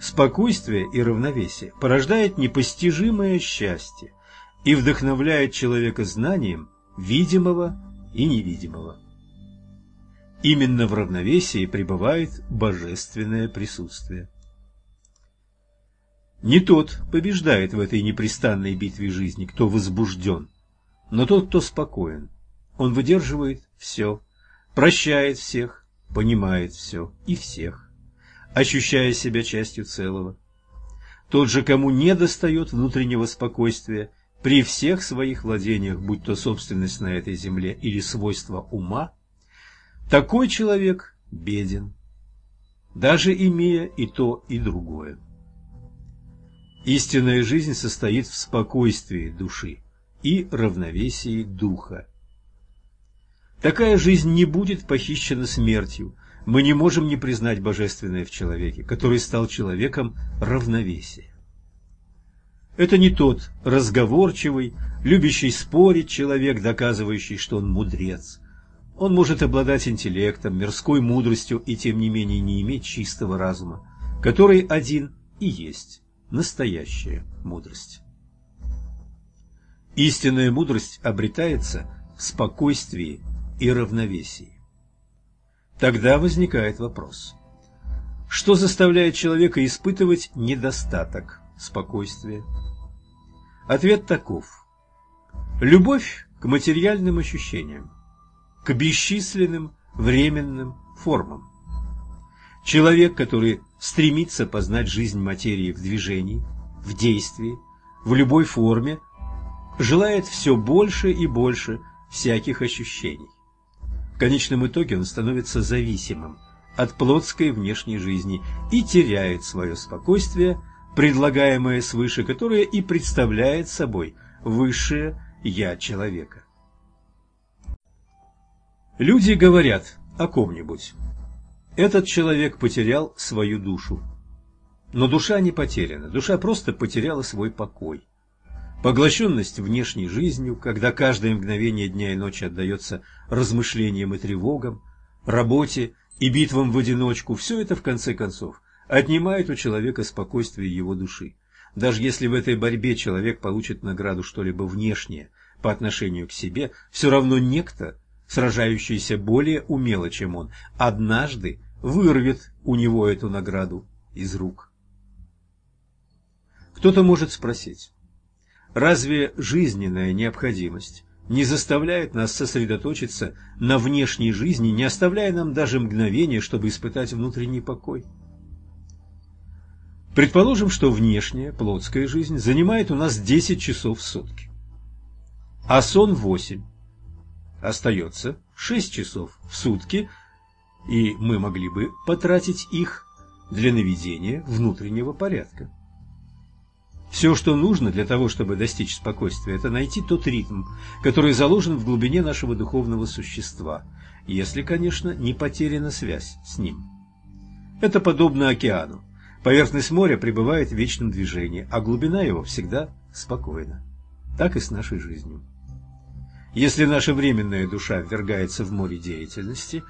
Speaker 1: Спокойствие и равновесие порождает непостижимое счастье, и вдохновляет человека знанием видимого и невидимого. Именно в равновесии пребывает божественное присутствие. Не тот побеждает в этой непрестанной битве жизни, кто возбужден, но тот, кто спокоен. Он выдерживает все, прощает всех, понимает все и всех, ощущая себя частью целого. Тот же, кому не достает внутреннего спокойствия, при всех своих владениях, будь то собственность на этой земле или свойства ума, такой человек беден, даже имея и то, и другое. Истинная жизнь состоит в спокойствии души и равновесии духа. Такая жизнь не будет похищена смертью, мы не можем не признать божественное в человеке, который стал человеком равновесия. Это не тот разговорчивый, любящий спорить человек, доказывающий, что он мудрец. Он может обладать интеллектом, мирской мудростью и тем не менее не иметь чистого разума, который один и есть настоящая мудрость. Истинная мудрость обретается в спокойствии и равновесии. Тогда возникает вопрос. Что заставляет человека испытывать недостаток спокойствия? Ответ таков. Любовь к материальным ощущениям, к бесчисленным временным формам. Человек, который стремится познать жизнь материи в движении, в действии, в любой форме, желает все больше и больше всяких ощущений. В конечном итоге он становится зависимым от плотской внешней жизни и теряет свое спокойствие, предлагаемое свыше, которое и представляет собой высшее «я» человека. Люди говорят о ком-нибудь. Этот человек потерял свою душу. Но душа не потеряна, душа просто потеряла свой покой. Поглощенность внешней жизнью, когда каждое мгновение дня и ночи отдается размышлениям и тревогам, работе и битвам в одиночку, все это, в конце концов, отнимает у человека спокойствие его души. Даже если в этой борьбе человек получит награду что-либо внешнее по отношению к себе, все равно некто, сражающийся более умело, чем он, однажды вырвет у него эту награду из рук. Кто-то может спросить, Разве жизненная необходимость не заставляет нас сосредоточиться на внешней жизни, не оставляя нам даже мгновения, чтобы испытать внутренний покой? Предположим, что внешняя, плотская жизнь занимает у нас 10 часов в сутки, а сон 8. Остается 6 часов в сутки, и мы могли бы потратить их для наведения внутреннего порядка. Все, что нужно для того, чтобы достичь спокойствия, это найти тот ритм, который заложен в глубине нашего духовного существа, если, конечно, не потеряна связь с ним. Это подобно океану. Поверхность моря пребывает в вечном движении, а глубина его всегда спокойна. Так и с нашей жизнью. Если наша временная душа ввергается в море деятельности,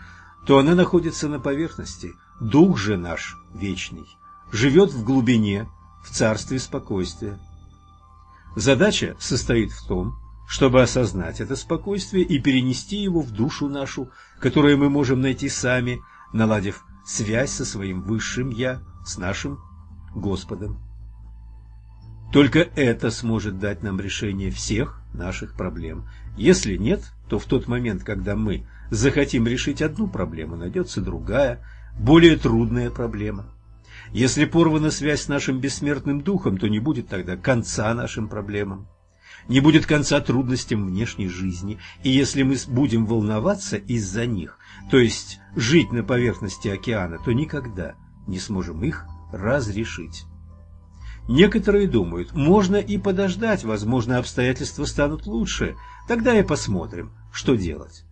Speaker 1: то она находится на поверхности, дух же наш вечный живет в глубине, в царстве спокойствия. Задача состоит в том, чтобы осознать это спокойствие и перенести его в душу нашу, которую мы можем найти сами, наладив связь со своим высшим «Я», с нашим Господом. Только это сможет дать нам решение всех наших проблем. Если нет, то в тот момент, когда мы захотим решить одну проблему, найдется другая, более трудная проблема. Если порвана связь с нашим бессмертным духом, то не будет тогда конца нашим проблемам. Не будет конца трудностям внешней жизни, и если мы будем волноваться из-за них, то есть жить на поверхности океана, то никогда не сможем их разрешить. Некоторые думают, можно и подождать, возможно, обстоятельства станут лучше, тогда и посмотрим, что делать.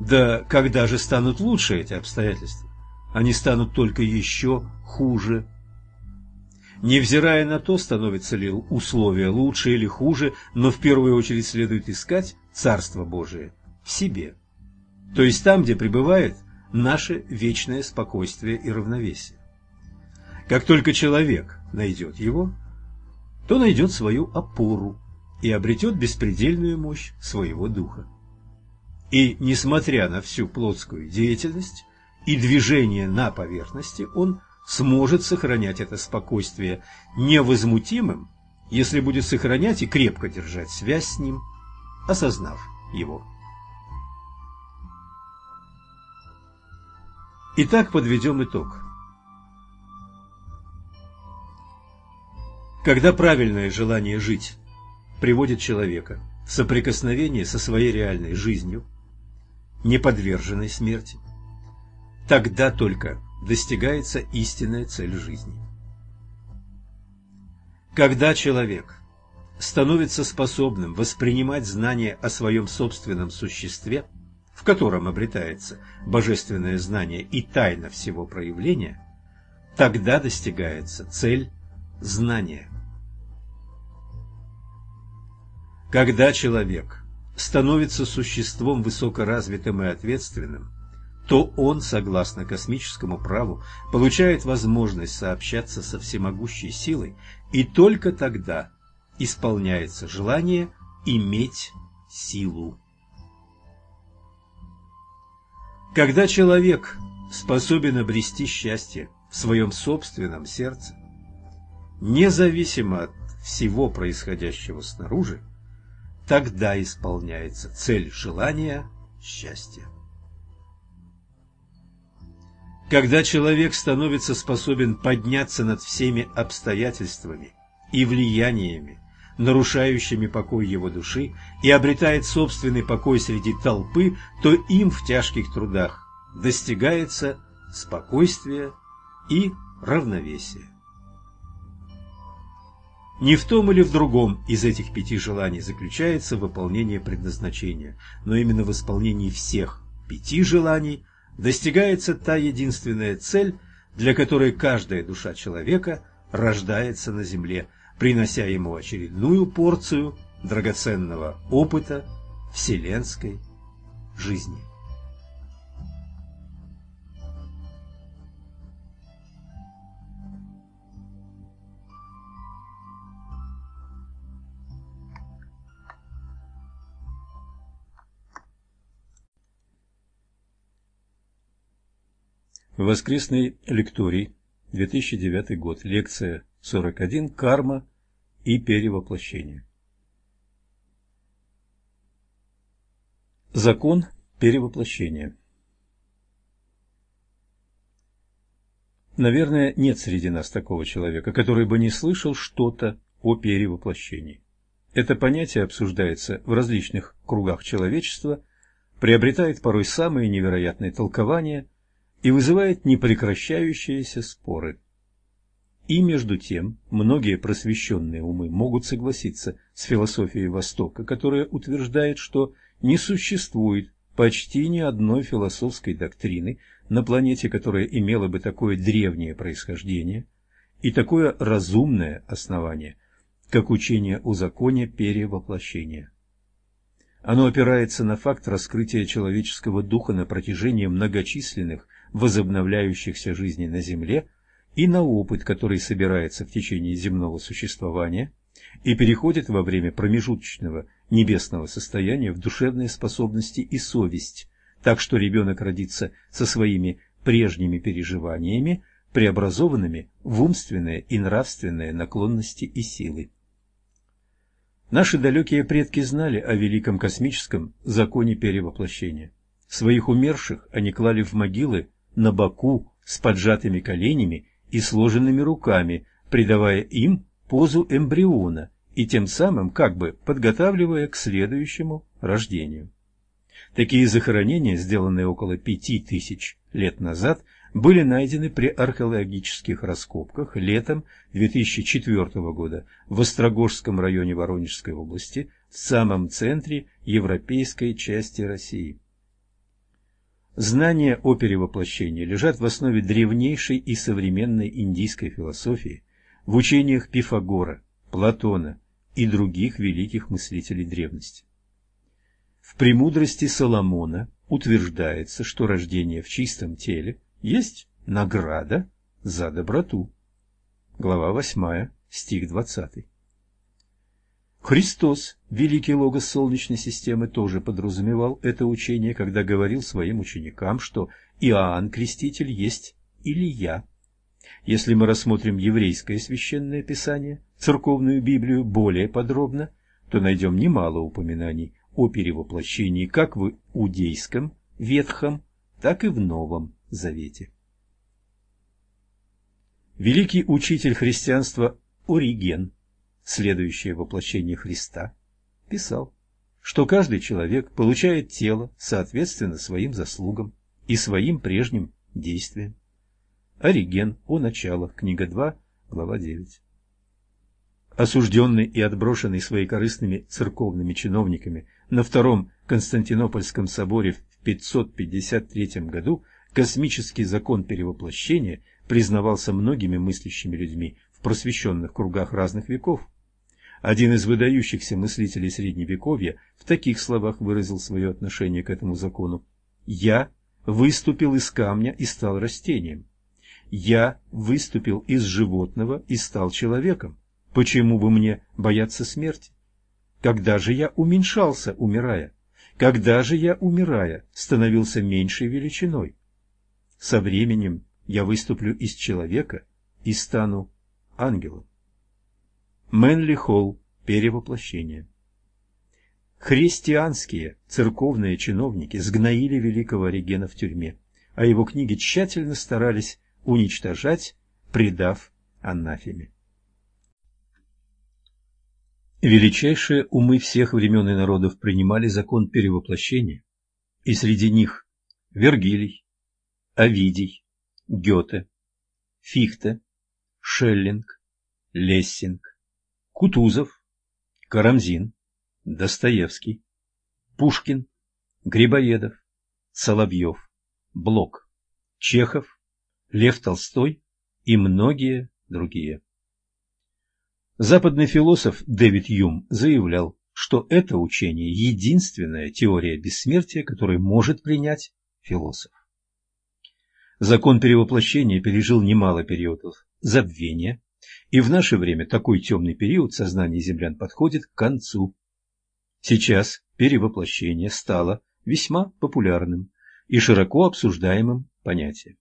Speaker 1: Да когда же станут лучше эти обстоятельства? они станут только еще хуже. Невзирая на то, становятся ли условия лучше или хуже, но в первую очередь следует искать Царство Божие в себе, то есть там, где пребывает наше вечное спокойствие и равновесие. Как только человек найдет его, то найдет свою опору и обретет беспредельную мощь своего духа. И, несмотря на всю плотскую деятельность, и движение на поверхности, он сможет сохранять это спокойствие невозмутимым, если будет сохранять и крепко держать связь с ним, осознав его. Итак, подведем итог. Когда правильное желание жить приводит человека в соприкосновение со своей реальной жизнью, не подверженной смерти, Тогда только достигается истинная цель жизни. Когда человек становится способным воспринимать знания о своем собственном существе в котором обретается божественное знание и тайна всего проявления, тогда достигается цель знания. Когда человек становится существом высокоразвитым и ответственным, то он, согласно космическому праву, получает возможность сообщаться со всемогущей силой, и только тогда исполняется желание иметь силу. Когда человек способен обрести счастье в своем собственном сердце, независимо от всего происходящего снаружи, тогда исполняется цель желания счастья. Когда человек становится способен подняться над всеми обстоятельствами и влияниями, нарушающими покой его души, и обретает собственный покой среди толпы, то им в тяжких трудах достигается спокойствие и равновесие. Не в том или в другом из этих пяти желаний заключается выполнение предназначения, но именно в исполнении всех пяти желаний – достигается та единственная цель, для которой каждая душа человека рождается на земле, принося ему очередную порцию драгоценного опыта вселенской жизни. Воскресный лекторий, 2009 год, лекция 41 «Карма и перевоплощение». Закон перевоплощения Наверное, нет среди нас такого человека, который бы не слышал что-то о перевоплощении. Это понятие обсуждается в различных кругах человечества, приобретает порой самые невероятные толкования – и вызывает непрекращающиеся споры. И между тем, многие просвещенные умы могут согласиться с философией Востока, которая утверждает, что не существует почти ни одной философской доктрины на планете, которая имела бы такое древнее происхождение и такое разумное основание, как учение о законе перевоплощения. Оно опирается на факт раскрытия человеческого духа на протяжении многочисленных возобновляющихся жизней на Земле и на опыт, который собирается в течение земного существования и переходит во время промежуточного небесного состояния в душевные способности и совесть, так что ребенок родится со своими прежними переживаниями, преобразованными в умственные и нравственные наклонности и силы. Наши далекие предки знали о великом космическом законе перевоплощения. Своих умерших они клали в могилы на боку с поджатыми коленями и сложенными руками, придавая им позу эмбриона и тем самым как бы подготавливая к следующему рождению. Такие захоронения, сделанные около пяти тысяч лет назад, были найдены при археологических раскопках летом 2004 года в Острогожском районе Воронежской области, в самом центре европейской части России. Знания о перевоплощении лежат в основе древнейшей и современной индийской философии, в учениях Пифагора, Платона и других великих мыслителей древности. В «Премудрости Соломона» утверждается, что рождение в чистом теле есть награда за доброту. Глава 8, стих 20. Христос, великий логос Солнечной системы, тоже подразумевал это учение, когда говорил своим ученикам, что Иоанн Креститель есть Илья. Если мы рассмотрим еврейское священное писание, церковную Библию более подробно, то найдем немало упоминаний о перевоплощении как в Иудейском, Ветхом, так и в Новом Завете. Великий учитель христианства Ориген следующее воплощение Христа, писал, что каждый человек получает тело соответственно своим заслугам и своим прежним действиям. Ориген о началах, книга 2, глава 9. Осужденный и отброшенный своей корыстными церковными чиновниками на Втором Константинопольском соборе в 553 году космический закон перевоплощения признавался многими мыслящими людьми в просвещенных кругах разных веков. Один из выдающихся мыслителей Средневековья в таких словах выразил свое отношение к этому закону. «Я выступил из камня и стал растением. Я выступил из животного и стал человеком. Почему бы мне бояться смерти? Когда же я уменьшался, умирая? Когда же я, умирая, становился меньшей величиной? Со временем я выступлю из человека и стану ангелом. Мэнли Холл. Перевоплощение. Христианские церковные чиновники сгноили великого Оригена в тюрьме, а его книги тщательно старались уничтожать, предав анафеме. Величайшие умы всех времен и народов принимали закон перевоплощения, и среди них Вергилий, Овидий, Гёте, Фихте, Шеллинг, Лессинг, Кутузов, Карамзин, Достоевский, Пушкин, Грибоедов, Соловьев, Блок, Чехов, Лев Толстой и многие другие. Западный философ Дэвид Юм заявлял, что это учение – единственная теория бессмертия, которую может принять философ. Закон перевоплощения пережил немало периодов забвения, и в наше время такой темный период сознания землян подходит к концу. Сейчас перевоплощение стало весьма популярным и широко обсуждаемым понятием.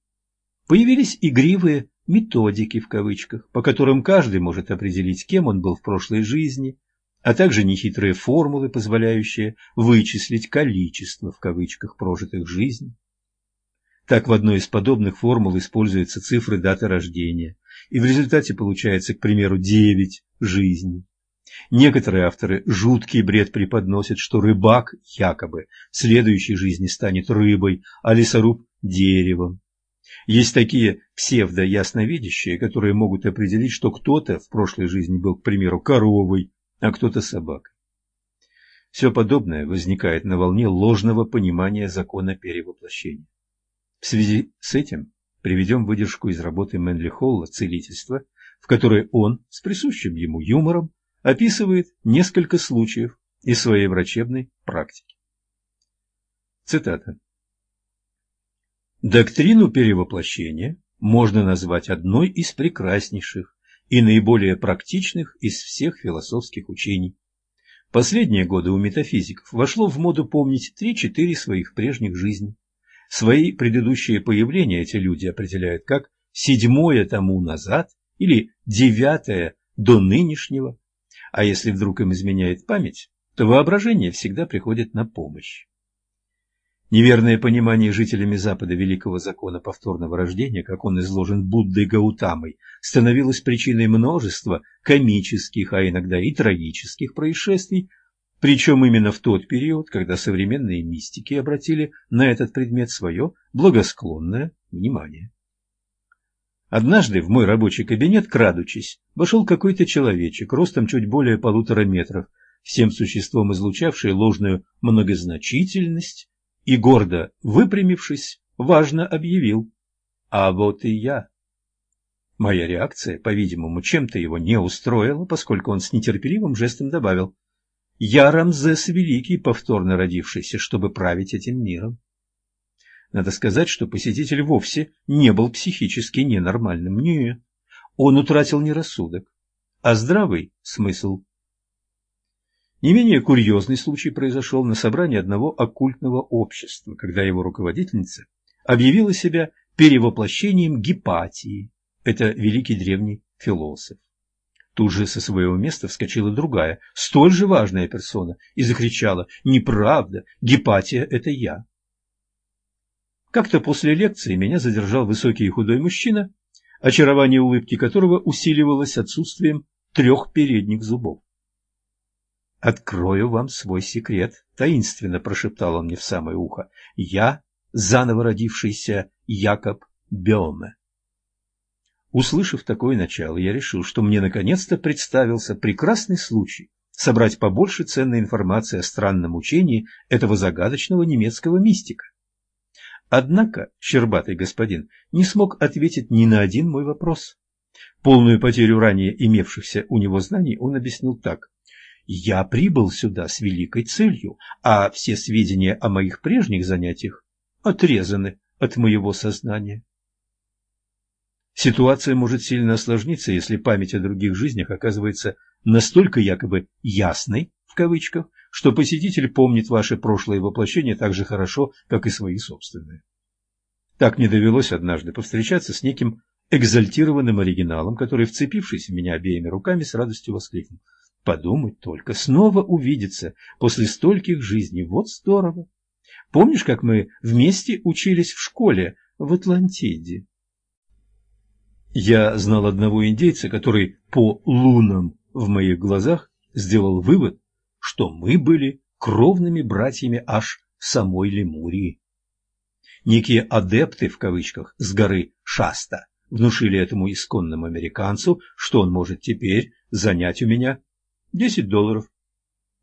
Speaker 1: Появились игривые методики в кавычках, по которым каждый может определить, кем он был в прошлой жизни, а также нехитрые формулы, позволяющие вычислить количество в кавычках прожитых жизней. Так в одной из подобных формул используются цифры даты рождения, и в результате получается, к примеру, 9 жизней. Некоторые авторы жуткий бред преподносят, что рыбак якобы в следующей жизни станет рыбой, а лесоруб – деревом. Есть такие псевдо-ясновидящие, которые могут определить, что кто-то в прошлой жизни был, к примеру, коровой, а кто-то собакой. Все подобное возникает на волне ложного понимания закона перевоплощения. В связи с этим приведем выдержку из работы Мэнли Холла «Целительство», в которой он с присущим ему юмором описывает несколько случаев из своей врачебной практики. Цитата. Доктрину перевоплощения можно назвать одной из прекраснейших и наиболее практичных из всех философских учений. Последние годы у метафизиков вошло в моду помнить три-четыре своих прежних жизней. Свои предыдущие появления эти люди определяют как седьмое тому назад или девятое до нынешнего, а если вдруг им изменяет память, то воображение всегда приходит на помощь. Неверное понимание жителями Запада великого закона повторного рождения, как он изложен Буддой Гаутамой, становилось причиной множества комических, а иногда и трагических происшествий, причем именно в тот период, когда современные мистики обратили на этот предмет свое благосклонное внимание. Однажды в мой рабочий кабинет, крадучись, вошел какой-то человечек, ростом чуть более полутора метров, всем существом излучавший ложную многозначительность и, гордо выпрямившись, важно объявил «А вот и я». Моя реакция, по-видимому, чем-то его не устроила, поскольку он с нетерпеливым жестом добавил «Я Рамзес Великий, повторно родившийся, чтобы править этим миром». Надо сказать, что посетитель вовсе не был психически ненормальным. Нет, он утратил не рассудок, а здравый смысл. Не менее курьезный случай произошел на собрании одного оккультного общества, когда его руководительница объявила себя перевоплощением Гипатии. Это великий древний философ. Тут же со своего места вскочила другая, столь же важная персона, и закричала «Неправда! Гипатия – это я!» Как-то после лекции меня задержал высокий и худой мужчина, очарование улыбки которого усиливалось отсутствием трех передних зубов. «Открою вам свой секрет», — таинственно прошептал он мне в самое ухо. «Я заново родившийся Якоб Беоме». Услышав такое начало, я решил, что мне наконец-то представился прекрасный случай собрать побольше ценной информации о странном учении этого загадочного немецкого мистика. Однако щербатый господин не смог ответить ни на один мой вопрос. Полную потерю ранее имевшихся у него знаний он объяснил так. «Я прибыл сюда с великой целью, а все сведения о моих прежних занятиях отрезаны от моего сознания». Ситуация может сильно осложниться, если память о других жизнях оказывается настолько якобы «ясной», в кавычках, что посетитель помнит ваши прошлые воплощения так же хорошо, как и свои собственные. Так мне довелось однажды повстречаться с неким экзальтированным оригиналом, который, вцепившись в меня обеими руками, с радостью воскликнул. Подумать только, снова увидеться после стольких жизней, вот здорово. Помнишь, как мы вместе учились в школе в Атлантиде? Я знал одного индейца, который по лунам в моих глазах сделал вывод, что мы были кровными братьями аж самой Лемурии. Некие «адепты» в кавычках с горы Шаста внушили этому исконному американцу, что он может теперь занять у меня 10 долларов.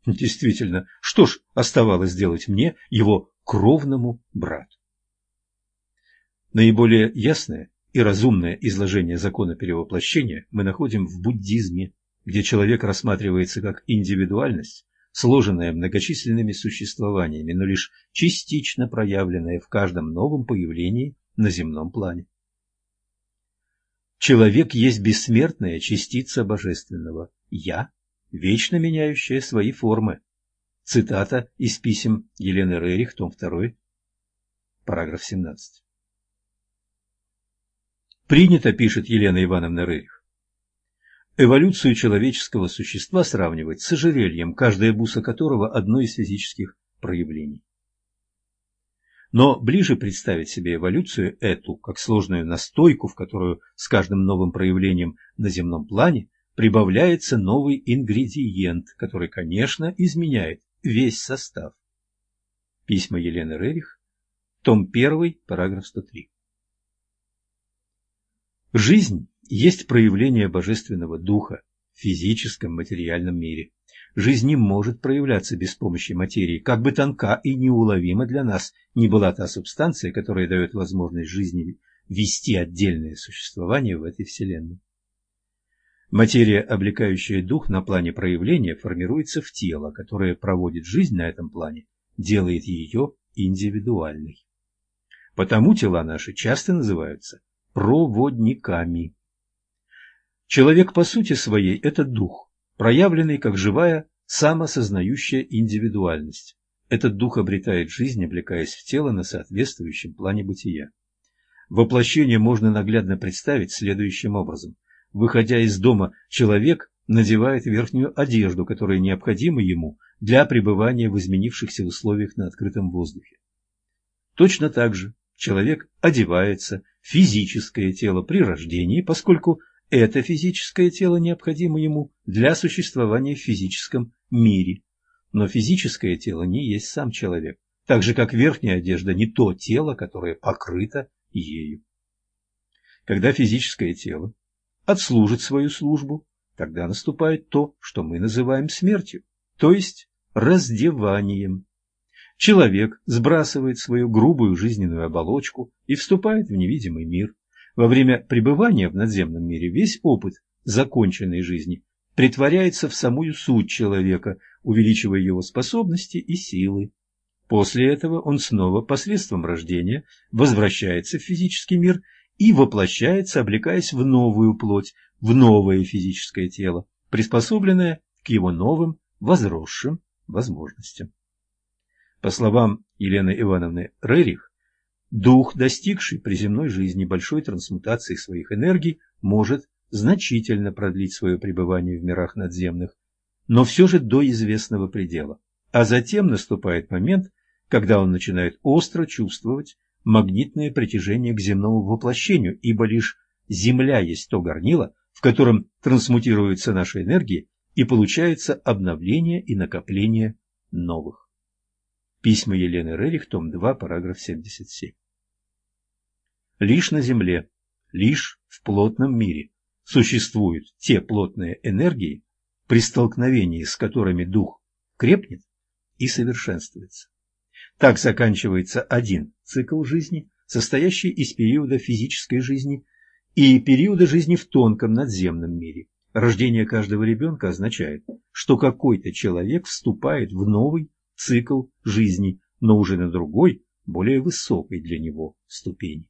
Speaker 1: Действительно, что ж оставалось делать мне, его кровному брату? Наиболее ясное и разумное изложение закона перевоплощения мы находим в буддизме, где человек рассматривается как индивидуальность, сложенное многочисленными существованиями, но лишь частично проявленное в каждом новом появлении на земном плане. Человек есть бессмертная частица божественного «Я», вечно меняющая свои формы. Цитата из писем Елены Рерих, том 2, параграф 17. Принято, пишет Елена Ивановна Рерих, эволюцию человеческого существа сравнивать с ожерельем, каждая буса которого – одно из физических проявлений. Но ближе представить себе эволюцию эту, как сложную настойку, в которую с каждым новым проявлением на земном плане прибавляется новый ингредиент, который, конечно, изменяет весь состав. Письма Елены Рерих, том 1, параграф 103. Жизнь есть проявление Божественного Духа в физическом материальном мире. Жизнь не может проявляться без помощи материи, как бы тонка и неуловима для нас не была та субстанция, которая дает возможность жизни вести отдельное существование в этой Вселенной. Материя, облекающая дух на плане проявления, формируется в тело, которое проводит жизнь на этом плане, делает ее индивидуальной. Потому тела наши часто называются проводниками. Человек по сути своей – это дух, проявленный как живая, самосознающая индивидуальность. Этот дух обретает жизнь, облекаясь в тело на соответствующем плане бытия. Воплощение можно наглядно представить следующим образом. Выходя из дома, человек надевает верхнюю одежду, которая необходима ему для пребывания в изменившихся условиях на открытом воздухе. Точно так же человек одевается физическое тело при рождении, поскольку это физическое тело необходимо ему для существования в физическом мире. Но физическое тело не есть сам человек, так же как верхняя одежда не то тело, которое покрыто ею. Когда физическое тело отслужит свою службу, тогда наступает то, что мы называем смертью, то есть раздеванием. Человек сбрасывает свою грубую жизненную оболочку и вступает в невидимый мир. Во время пребывания в надземном мире весь опыт законченной жизни притворяется в самую суть человека, увеличивая его способности и силы. После этого он снова посредством рождения возвращается в физический мир и воплощается, облекаясь в новую плоть, в новое физическое тело, приспособленное к его новым, возросшим возможностям. По словам Елены Ивановны Рерих, Дух, достигший при земной жизни большой трансмутации своих энергий, может значительно продлить свое пребывание в мирах надземных, но все же до известного предела. А затем наступает момент, когда он начинает остро чувствовать магнитное притяжение к земному воплощению, ибо лишь Земля есть то горнило, в котором трансмутируются наши энергии и получается обновление и накопление новых. Письма Елены Рерих, том 2, параграф 77. Лишь на Земле, лишь в плотном мире существуют те плотные энергии, при столкновении с которыми дух крепнет и совершенствуется. Так заканчивается один цикл жизни, состоящий из периода физической жизни и периода жизни в тонком надземном мире. Рождение каждого ребенка означает, что какой-то человек вступает в новый цикл жизни, но уже на другой, более высокой для него ступени.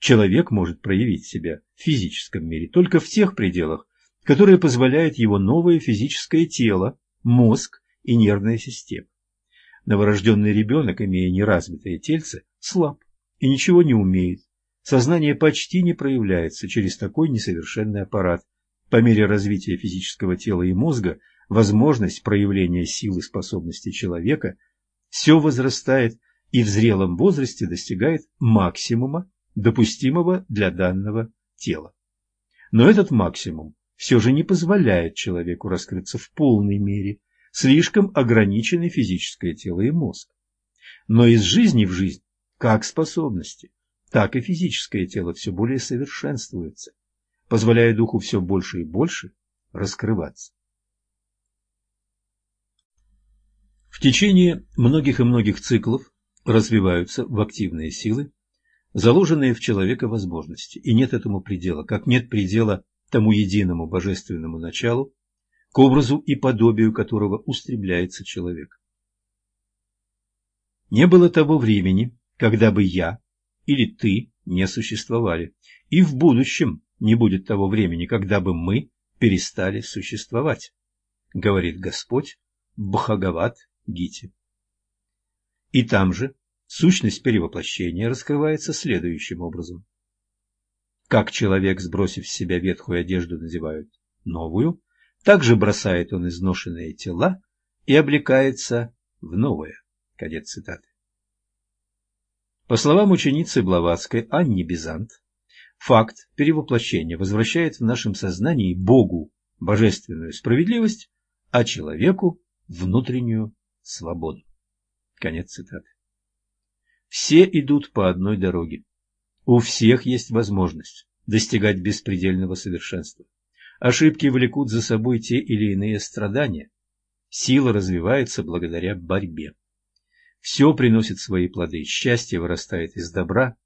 Speaker 1: Человек может проявить себя в физическом мире только в тех пределах, которые позволяют его новое физическое тело, мозг и нервная система. Новорожденный ребенок, имея неразвитое тельце, слаб и ничего не умеет. Сознание почти не проявляется через такой несовершенный аппарат. По мере развития физического тела и мозга возможность проявления силы способностей человека все возрастает и в зрелом возрасте достигает максимума, допустимого для данного тела. Но этот максимум все же не позволяет человеку раскрыться в полной мере, слишком ограничены физическое тело и мозг. Но из жизни в жизнь, как способности, так и физическое тело все более совершенствуется, позволяя духу все больше и больше раскрываться. В течение многих и многих циклов развиваются в активные силы, заложенные в человека возможности, и нет этому предела, как нет предела тому единому божественному началу, к образу и подобию которого устремляется человек. Не было того времени, когда бы я или ты не существовали, и в будущем не будет того времени, когда бы мы перестали существовать, говорит Господь Бхагават Гите. И там же сущность перевоплощения раскрывается следующим образом. Как человек, сбросив с себя ветхую одежду, надевает новую, так же бросает он изношенные тела и облекается в новое. Конец цитаты. По словам ученицы Блаватской Анни Бизант, факт перевоплощения возвращает в нашем сознании Богу божественную справедливость, а человеку внутреннюю свободу. Конец цитаты. Все идут по одной дороге. У всех есть возможность достигать беспредельного совершенства. Ошибки влекут за собой те или иные страдания. Сила развивается благодаря борьбе. Все приносит свои плоды. Счастье вырастает из добра,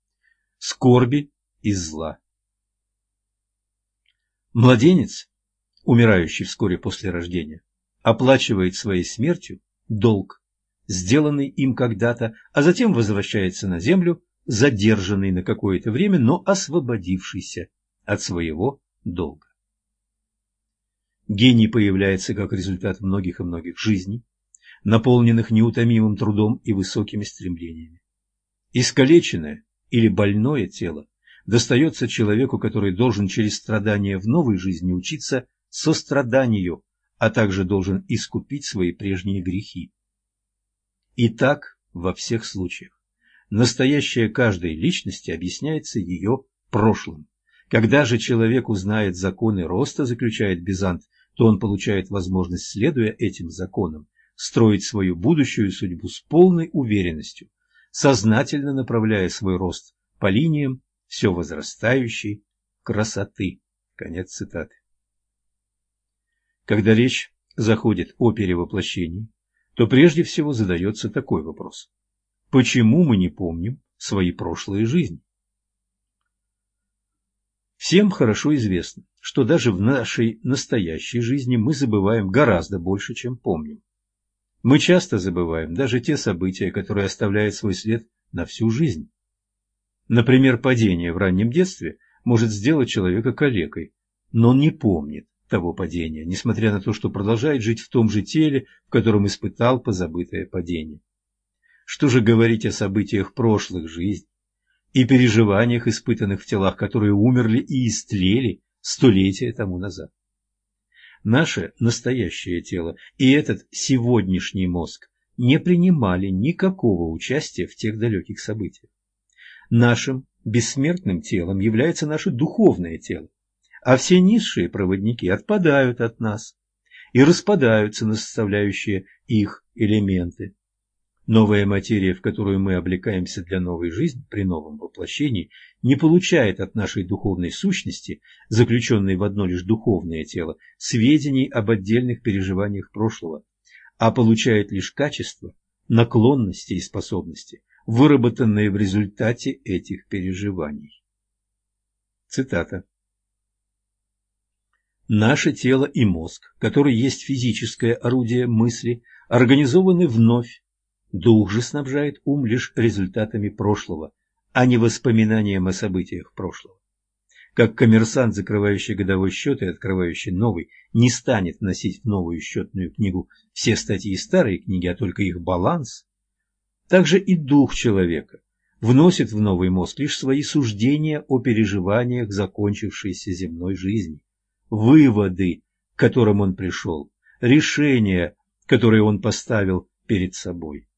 Speaker 1: скорби из зла. Младенец, умирающий вскоре после рождения, оплачивает своей смертью долг, сделанный им когда-то, а затем возвращается на землю, задержанный на какое-то время, но освободившийся от своего долга. Гений появляется как результат многих и многих жизней, наполненных неутомимым трудом и высокими стремлениями. Искалеченное или больное тело достается человеку, который должен через страдания в новой жизни учиться состраданию, а также должен искупить свои прежние грехи. И так во всех случаях. Настоящее каждой личности объясняется ее прошлым. Когда же человек узнает законы роста, заключает Бизант, то он получает возможность, следуя этим законам, строить свою будущую судьбу с полной уверенностью, сознательно направляя свой рост по линиям все возрастающей красоты. Конец цитаты. Когда речь заходит о перевоплощении, то прежде всего задается такой вопрос. Почему мы не помним свои прошлые жизни? Всем хорошо известно, что даже в нашей настоящей жизни мы забываем гораздо больше, чем помним. Мы часто забываем даже те события, которые оставляют свой след на всю жизнь. Например, падение в раннем детстве может сделать человека калекой, но он не помнит, того падения, несмотря на то, что продолжает жить в том же теле, в котором испытал позабытое падение. Что же говорить о событиях прошлых жизней и переживаниях, испытанных в телах, которые умерли и истлели столетия тому назад? Наше настоящее тело и этот сегодняшний мозг не принимали никакого участия в тех далеких событиях. Нашим бессмертным телом является наше духовное тело, а все низшие проводники отпадают от нас и распадаются на составляющие их элементы. Новая материя, в которую мы облекаемся для новой жизни при новом воплощении, не получает от нашей духовной сущности, заключенной в одно лишь духовное тело, сведений об отдельных переживаниях прошлого, а получает лишь качество наклонности и способности, выработанные в результате этих переживаний. Цитата. Наше тело и мозг, который есть физическое орудие мысли, организованы вновь. Дух же снабжает ум лишь результатами прошлого, а не воспоминанием о событиях прошлого. Как коммерсант, закрывающий годовой счет и открывающий новый, не станет вносить в новую счетную книгу все статьи старой книги, а только их баланс, также и дух человека вносит в новый мозг лишь свои суждения о переживаниях закончившейся земной жизни, выводы, к которым он пришел, решения, которые он поставил перед собой.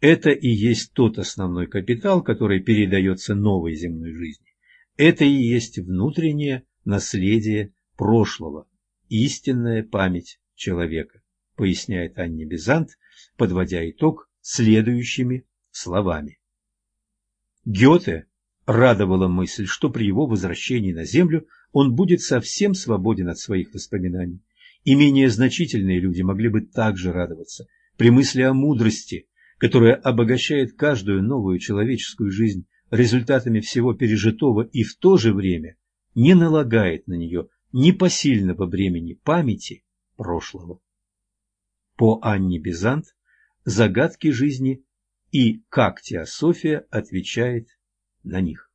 Speaker 1: Это и есть тот основной капитал, который передается новой земной жизни. Это и есть внутреннее наследие прошлого, истинная память человека, поясняет Анни Бизант, подводя итог следующими словами. Гёте радовала мысль, что при его возвращении на Землю он будет совсем свободен от своих воспоминаний, и менее значительные люди могли бы также радоваться при мысли о мудрости, которая обогащает каждую новую человеческую жизнь результатами всего пережитого и в то же время не налагает на нее непосильного бремени памяти прошлого. По Анне Бизант «Загадки жизни» и «Как теософия отвечает на них».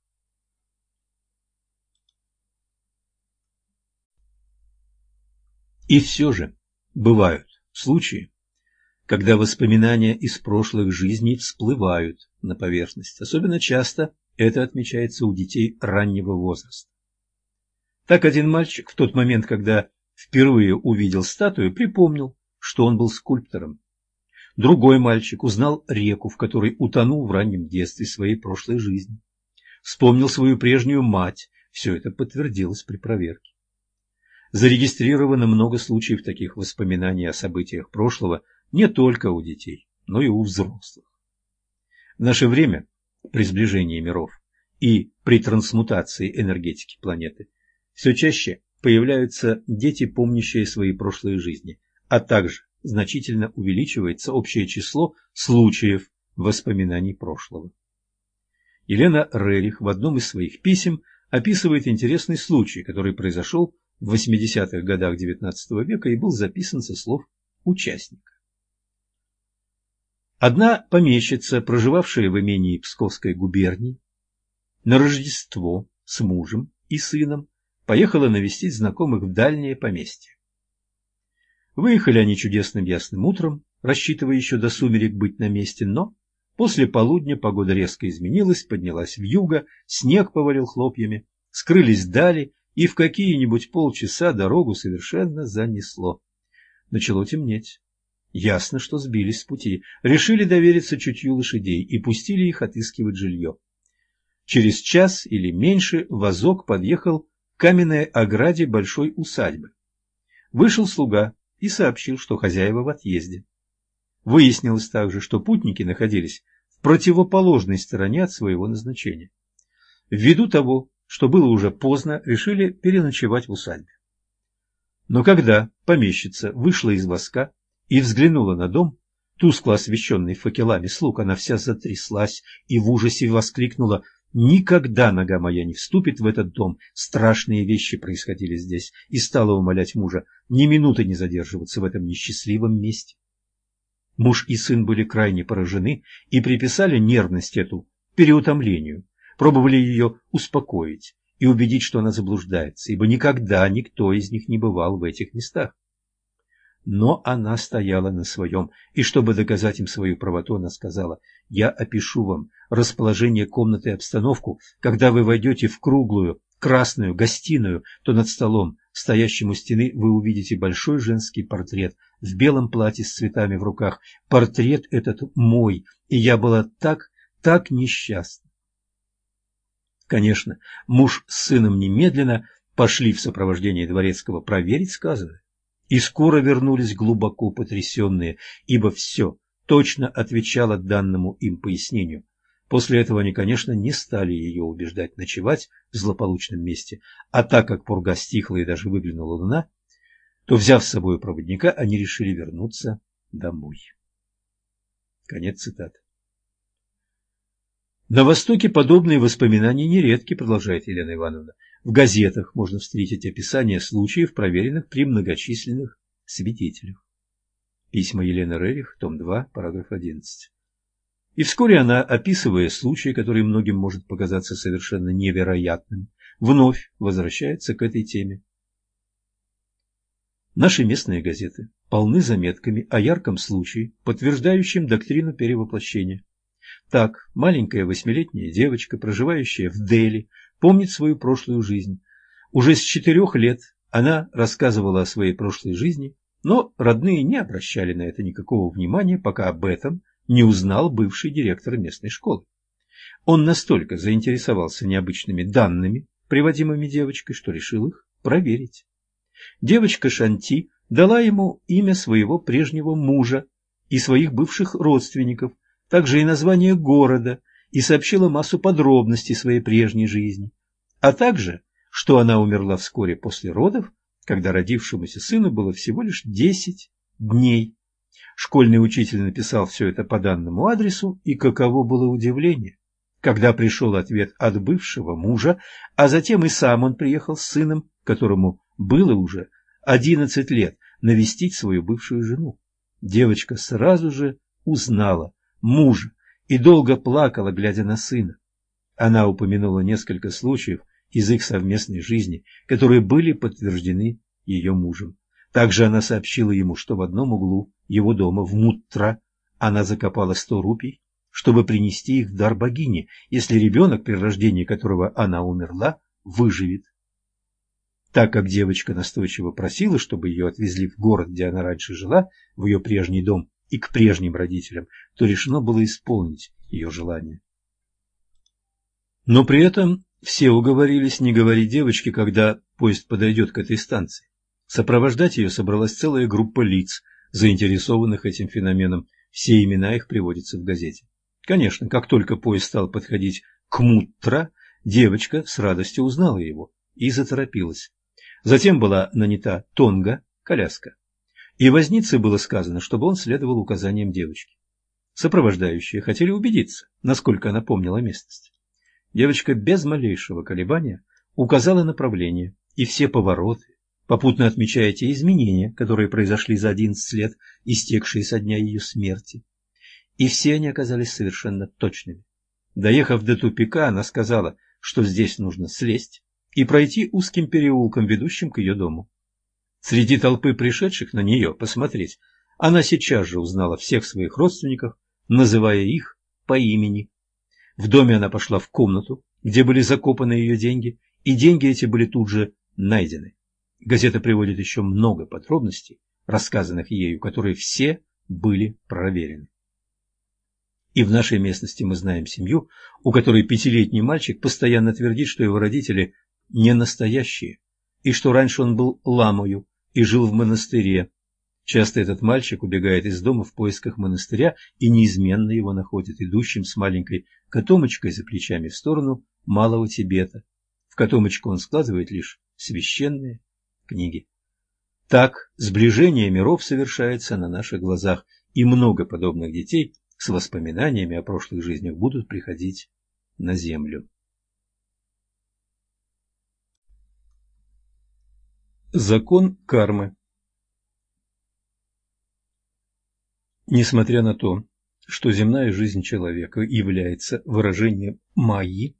Speaker 1: И все же бывают случаи, когда воспоминания из прошлых жизней всплывают на поверхность. Особенно часто это отмечается у детей раннего возраста. Так один мальчик в тот момент, когда впервые увидел статую, припомнил, что он был скульптором. Другой мальчик узнал реку, в которой утонул в раннем детстве своей прошлой жизни. Вспомнил свою прежнюю мать. Все это подтвердилось при проверке. Зарегистрировано много случаев таких воспоминаний о событиях прошлого не только у детей, но и у взрослых. В наше время, при сближении миров и при трансмутации энергетики планеты, все чаще появляются дети, помнящие свои прошлые жизни, а также значительно увеличивается общее число случаев воспоминаний прошлого. Елена Рерих в одном из своих писем описывает интересный случай, который произошел в 80-х годах XIX века и был записан со слов участника. Одна помещица, проживавшая в имении Псковской губернии, на Рождество с мужем и сыном поехала навестить знакомых в дальнее поместье. Выехали они чудесным ясным утром, рассчитывая еще до сумерек быть на месте, но после полудня погода резко изменилась, поднялась в юго, снег повалил хлопьями, скрылись дали, и в какие-нибудь полчаса дорогу совершенно занесло. Начало темнеть. Ясно, что сбились с пути. Решили довериться чутью лошадей и пустили их отыскивать жилье. Через час или меньше вазок подъехал к каменной ограде большой усадьбы. Вышел слуга и сообщил, что хозяева в отъезде. Выяснилось также, что путники находились в противоположной стороне от своего назначения. Ввиду того, что было уже поздно, решили переночевать в усадьбе. Но когда помещица вышла из воска, и взглянула на дом, тускло освещенный факелами слуг, она вся затряслась и в ужасе воскликнула «Никогда нога моя не вступит в этот дом, страшные вещи происходили здесь», и стала умолять мужа ни минуты не задерживаться в этом несчастливом месте. Муж и сын были крайне поражены и приписали нервность эту переутомлению, пробовали ее успокоить и убедить, что она заблуждается, ибо никогда никто из них не бывал в этих местах. Но она стояла на своем, и чтобы доказать им свою правоту, она сказала, «Я опишу вам расположение комнаты и обстановку. Когда вы войдете в круглую, красную гостиную, то над столом, стоящим у стены, вы увидите большой женский портрет в белом платье с цветами в руках. Портрет этот мой, и я была так, так несчастна». Конечно, муж с сыном немедленно пошли в сопровождении дворецкого проверить сказанное и скоро вернулись глубоко потрясенные, ибо все точно отвечало данному им пояснению. После этого они, конечно, не стали ее убеждать ночевать в злополучном месте, а так как пурга стихла и даже выглянула луна, то, взяв с собой проводника, они решили вернуться домой. Конец цитаты. На Востоке подобные воспоминания нередки, продолжает Елена Ивановна. В газетах можно встретить описание случаев, проверенных при многочисленных свидетелях. Письма Елены Рерих, том 2, параграф 11. И вскоре она, описывая случай, который многим может показаться совершенно невероятным, вновь возвращается к этой теме. Наши местные газеты полны заметками о ярком случае, подтверждающем доктрину перевоплощения. Так, маленькая восьмилетняя девочка, проживающая в Дели, помнит свою прошлую жизнь. Уже с четырех лет она рассказывала о своей прошлой жизни, но родные не обращали на это никакого внимания, пока об этом не узнал бывший директор местной школы. Он настолько заинтересовался необычными данными, приводимыми девочкой, что решил их проверить. Девочка Шанти дала ему имя своего прежнего мужа и своих бывших родственников, также и название города, и сообщила массу подробностей своей прежней жизни, а также, что она умерла вскоре после родов, когда родившемуся сыну было всего лишь 10 дней. Школьный учитель написал все это по данному адресу, и каково было удивление, когда пришел ответ от бывшего мужа, а затем и сам он приехал с сыном, которому было уже 11 лет, навестить свою бывшую жену. Девочка сразу же узнала мужа и долго плакала, глядя на сына. Она упомянула несколько случаев из их совместной жизни, которые были подтверждены ее мужем. Также она сообщила ему, что в одном углу его дома, в Мутра, она закопала сто рупий, чтобы принести их в дар богине, если ребенок, при рождении которого она умерла, выживет. Так как девочка настойчиво просила, чтобы ее отвезли в город, где она раньше жила, в ее прежний дом и к прежним родителям, то решено было исполнить ее желание. Но при этом все уговорились не говорить девочке, когда поезд подойдет к этой станции. Сопровождать ее собралась целая группа лиц, заинтересованных этим феноменом. Все имена их приводятся в газете. Конечно, как только поезд стал подходить к Мутра, девочка с радостью узнала его и заторопилась. Затем была нанята тонга, коляска. И вознице было сказано, чтобы он следовал указаниям девочки. Сопровождающие хотели убедиться, насколько она помнила местность. Девочка без малейшего колебания указала направление и все повороты, попутно отмечая те изменения, которые произошли за одиннадцать лет, истекшие со дня ее смерти. И все они оказались совершенно точными. Доехав до тупика, она сказала, что здесь нужно слезть, и пройти узким переулком, ведущим к ее дому. Среди толпы пришедших на нее посмотреть, она сейчас же узнала всех своих родственников, называя их по имени. В доме она пошла в комнату, где были закопаны ее деньги, и деньги эти были тут же найдены. Газета приводит еще много подробностей, рассказанных ею, которые все были проверены. И в нашей местности мы знаем семью, у которой пятилетний мальчик постоянно твердит, что его родители не настоящие, и что раньше он был ламою и жил в монастыре. Часто этот мальчик убегает из дома в поисках монастыря и неизменно его находит, идущим с маленькой котомочкой за плечами в сторону Малого Тибета. В котомочку он складывает лишь священные книги. Так сближение миров совершается на наших глазах, и много подобных детей с воспоминаниями о прошлых жизнях будут приходить на землю. Закон кармы Несмотря на то, что земная жизнь человека является выражением майи,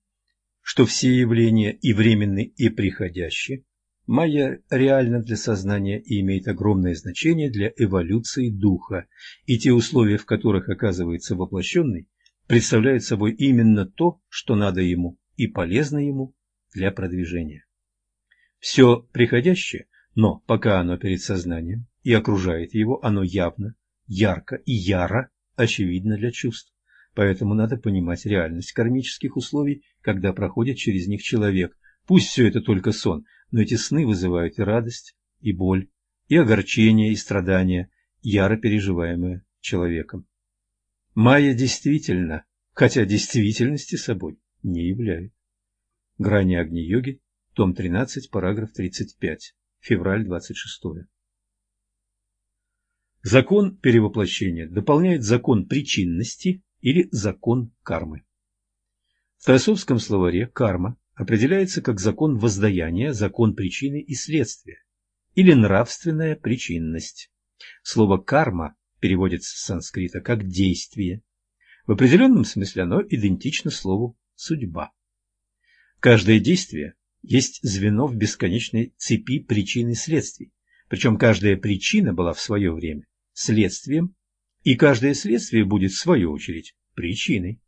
Speaker 1: что все явления и временны, и приходящие, майя реальна для сознания и имеет огромное значение для эволюции духа, и те условия, в которых оказывается воплощенный, представляют собой именно то, что надо ему и полезно ему для продвижения. Все приходящее, но пока оно перед сознанием и окружает его, оно явно, ярко и яро очевидно для чувств. Поэтому надо понимать реальность кармических условий, когда проходит через них человек. Пусть все это только сон, но эти сны вызывают и радость, и боль, и огорчение, и страдания, яро переживаемые человеком. Майя действительно, хотя действительности собой не являет. Грани Агни-йоги том 13, параграф 35, февраль 26. Закон перевоплощения дополняет закон причинности или закон кармы. В теософском словаре карма определяется как закон воздаяния, закон причины и следствия, или нравственная причинность. Слово «карма» переводится с санскрита как «действие». В определенном смысле оно идентично слову «судьба». Каждое действие есть звено в бесконечной цепи причин и следствий, причем каждая причина была в свое время следствием, и каждое следствие будет, в свою очередь, причиной.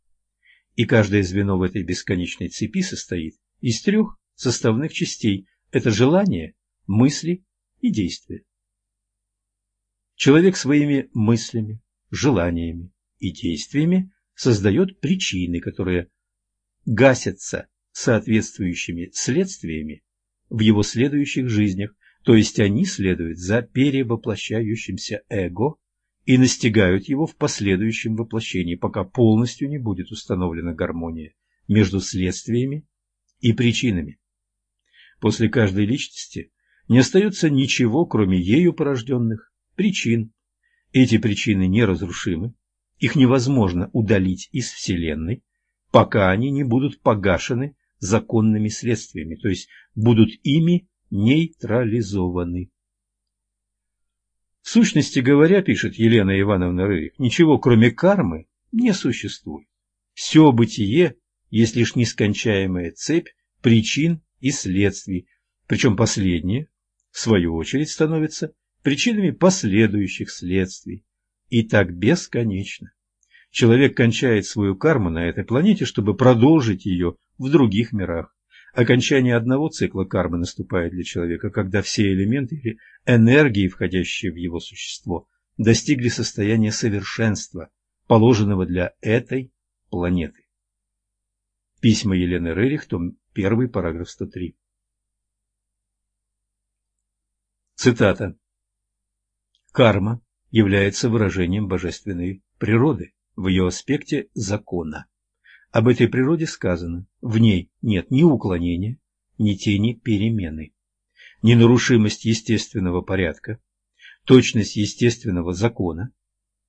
Speaker 1: И каждое звено в этой бесконечной цепи состоит из трех составных частей – это желание, мысли и действия. Человек своими мыслями, желаниями и действиями создает причины, которые гасятся соответствующими следствиями в его следующих жизнях, то есть они следуют за перевоплощающимся эго и настигают его в последующем воплощении, пока полностью не будет установлена гармония между следствиями и причинами. После каждой личности не остается ничего, кроме ею порожденных причин. Эти причины неразрушимы, их невозможно удалить из Вселенной, пока они не будут погашены законными следствиями, то есть будут ими нейтрализованы. В сущности говоря, пишет Елена Ивановна Рырих, ничего кроме кармы не существует. Все бытие есть лишь нескончаемая цепь причин и следствий, причем последние, в свою очередь, становятся причинами последующих следствий. И так бесконечно. Человек кончает свою карму на этой планете, чтобы продолжить ее в других мирах. Окончание одного цикла кармы наступает для человека, когда все элементы или энергии, входящие в его существо, достигли состояния совершенства, положенного для этой планеты. Письма Елены Рерих, том 1, параграф 103. Цитата. Карма является выражением божественной природы в ее аспекте закона. Об этой природе сказано, в ней нет ни уклонения, ни тени перемены. Ненарушимость естественного порядка, точность естественного закона,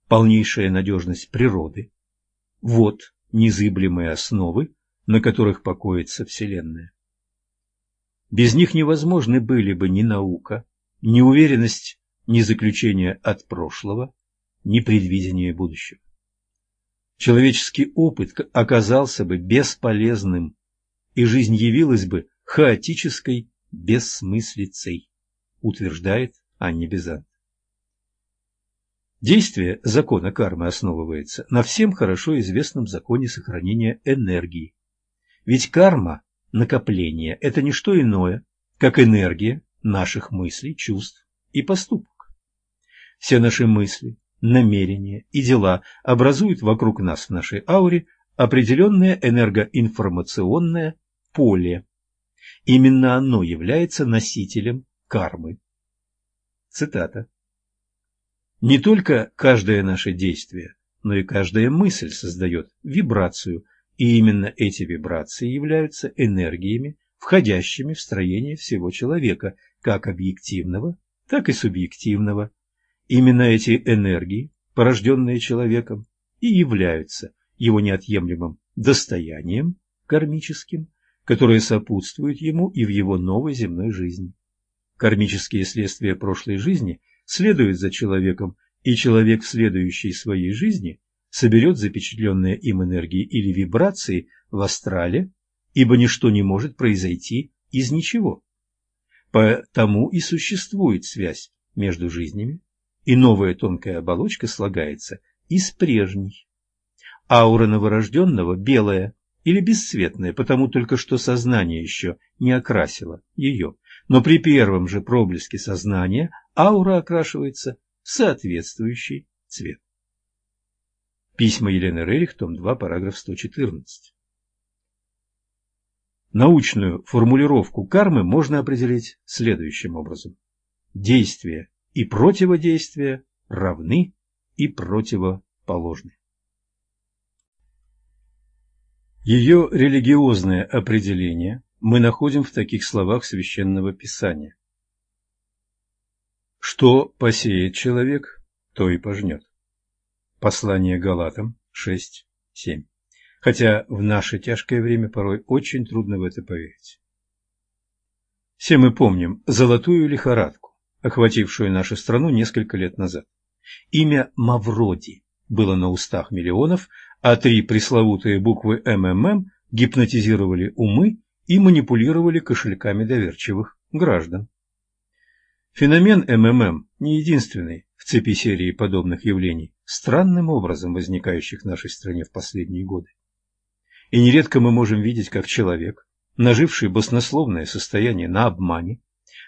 Speaker 1: полнейшая надежность природы – вот незыблемые основы, на которых покоится Вселенная. Без них невозможны были бы ни наука, ни уверенность, ни заключение от прошлого, ни предвидение будущего. Человеческий опыт оказался бы бесполезным, и жизнь явилась бы хаотической бессмыслицей, утверждает Анни Безант. Действие закона кармы основывается на всем хорошо известном законе сохранения энергии. Ведь карма, накопление – это не что иное, как энергия наших мыслей, чувств и поступок. Все наши мысли, намерения и дела образуют вокруг нас в нашей ауре определенное энергоинформационное поле. Именно оно является носителем кармы. Цитата. Не только каждое наше действие, но и каждая мысль создает вибрацию, и именно эти вибрации являются энергиями, входящими в строение всего человека, как объективного, так и субъективного. Именно эти энергии, порожденные человеком, и являются его неотъемлемым достоянием кармическим, которое сопутствует ему и в его новой земной жизни. Кармические следствия прошлой жизни следуют за человеком, и человек в следующей своей жизни соберет запечатленные им энергии или вибрации в астрале, ибо ничто не может произойти из ничего. Потому и существует связь между жизнями, и новая тонкая оболочка слагается из прежней. Аура новорожденного белая или бесцветная, потому только что сознание еще не окрасило ее, но при первом же проблеске сознания аура окрашивается в соответствующий цвет. Письма Елены Рерих, том 2, параграф 114. Научную формулировку кармы можно определить следующим образом. Действия и противодействия равны и противоположны. Ее религиозное определение мы находим в таких словах Священного Писания. Что посеет человек, то и пожнет. Послание Галатам 6.7. Хотя в наше тяжкое время порой очень трудно в это поверить. Все мы помним золотую лихорадку, охватившую нашу страну несколько лет назад. Имя Мавроди было на устах миллионов, а три пресловутые буквы МММ гипнотизировали умы и манипулировали кошельками доверчивых граждан. Феномен МММ не единственный в цепи серии подобных явлений, странным образом возникающих в нашей стране в последние годы. И нередко мы можем видеть, как человек, наживший баснословное состояние на обмане,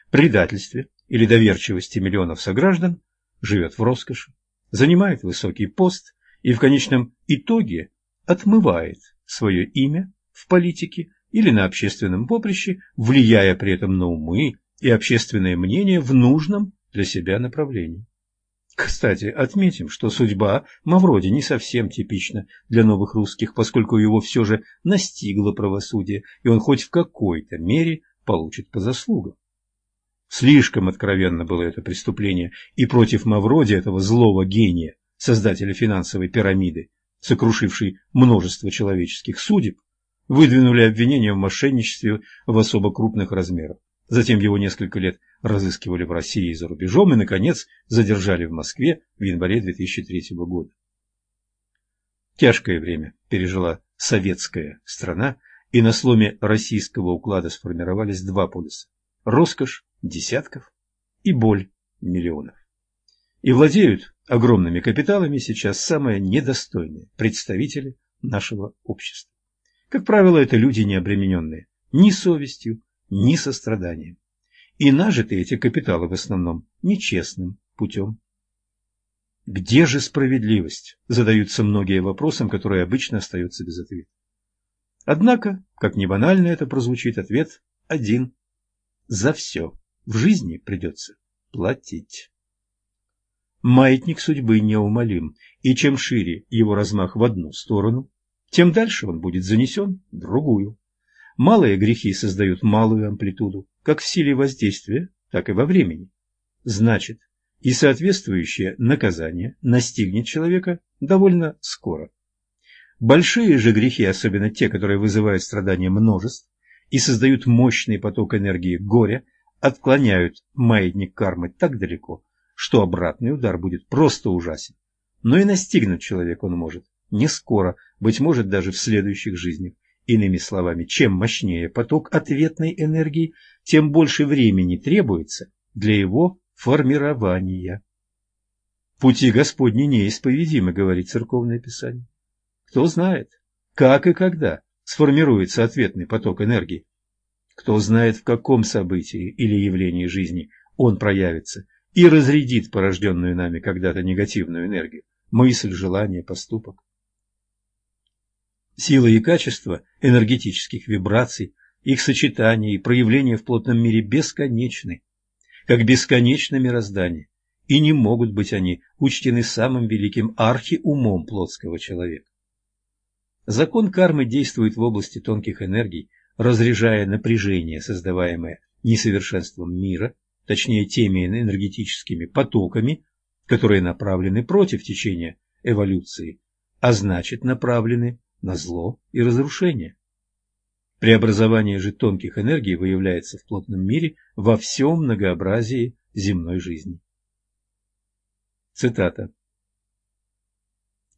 Speaker 1: предательстве или доверчивости миллионов сограждан, живет в роскоши, занимает высокий пост и в конечном итоге отмывает свое имя в политике или на общественном поприще, влияя при этом на умы и общественное мнение в нужном для себя направлении. Кстати, отметим, что судьба Мавроди не совсем типична для новых русских, поскольку его все же настигло правосудие, и он хоть в какой-то мере получит по заслугам. Слишком откровенно было это преступление, и против Мавроди, этого злого гения, создателя финансовой пирамиды, сокрушившей множество человеческих судеб, выдвинули обвинения в мошенничестве в особо крупных размерах. Затем его несколько лет разыскивали в России и за рубежом и, наконец, задержали в Москве в январе 2003 года. Тяжкое время пережила советская страна, и на сломе российского уклада сформировались два полюса – роскошь десятков и боль миллионов. И владеют огромными капиталами сейчас самые недостойные представители нашего общества. Как правило, это люди, не обремененные ни совестью, ни состраданием. И нажиты эти капиталы в основном нечестным путем. Где же справедливость? Задаются многие вопросом, которые обычно остаются без ответа. Однако, как ни банально это прозвучит, ответ один. За все в жизни придется платить. Маятник судьбы неумолим, и чем шире его размах в одну сторону, тем дальше он будет занесен в другую. Малые грехи создают малую амплитуду, как в силе воздействия, так и во времени. Значит, и соответствующее наказание настигнет человека довольно скоро. Большие же грехи, особенно те, которые вызывают страдания множеств и создают мощный поток энергии горя, отклоняют маятник кармы так далеко, что обратный удар будет просто ужасен. Но и настигнуть человека он может не скоро, быть может даже в следующих жизнях. Иными словами, чем мощнее поток ответной энергии, тем больше времени требуется для его формирования. Пути Господни неисповедимы, говорит Церковное Писание. Кто знает, как и когда сформируется ответный поток энергии. Кто знает, в каком событии или явлении жизни он проявится и разрядит порожденную нами когда-то негативную энергию, мысль, желание, поступок. Сила и качество энергетических вибраций, их сочетание и проявление в плотном мире бесконечны, как бесконечно мироздание, и не могут быть они учтены самым великим архиумом плотского человека. Закон кармы действует в области тонких энергий, разряжая напряжение, создаваемое несовершенством мира, точнее теми энергетическими потоками, которые направлены против течения эволюции, а значит направлены на зло и разрушение. Преобразование же тонких энергий выявляется в плотном мире во всем многообразии земной жизни. Цитата.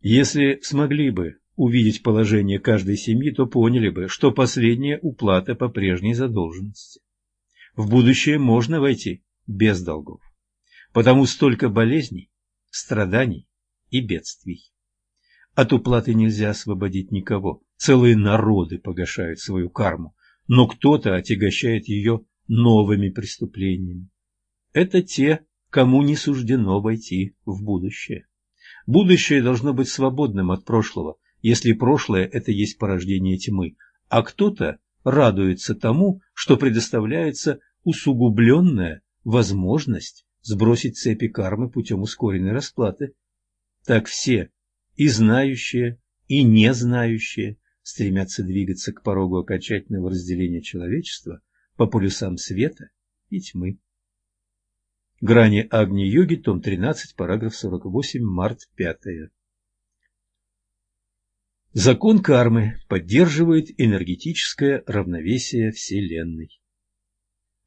Speaker 1: Если смогли бы увидеть положение каждой семьи, то поняли бы, что последняя уплата по прежней задолженности. В будущее можно войти без долгов, потому столько болезней, страданий и бедствий. От уплаты нельзя освободить никого. Целые народы погашают свою карму, но кто-то отягощает ее новыми преступлениями. Это те, кому не суждено войти в будущее. Будущее должно быть свободным от прошлого, если прошлое – это есть порождение тьмы, а кто-то радуется тому, что предоставляется усугубленная возможность сбросить цепи кармы путем ускоренной расплаты. Так все и знающие, и не знающие стремятся двигаться к порогу окончательного разделения человечества по полюсам света и тьмы. Грани Агни-йоги, том 13, параграф 48, март 5. Закон кармы поддерживает энергетическое равновесие Вселенной.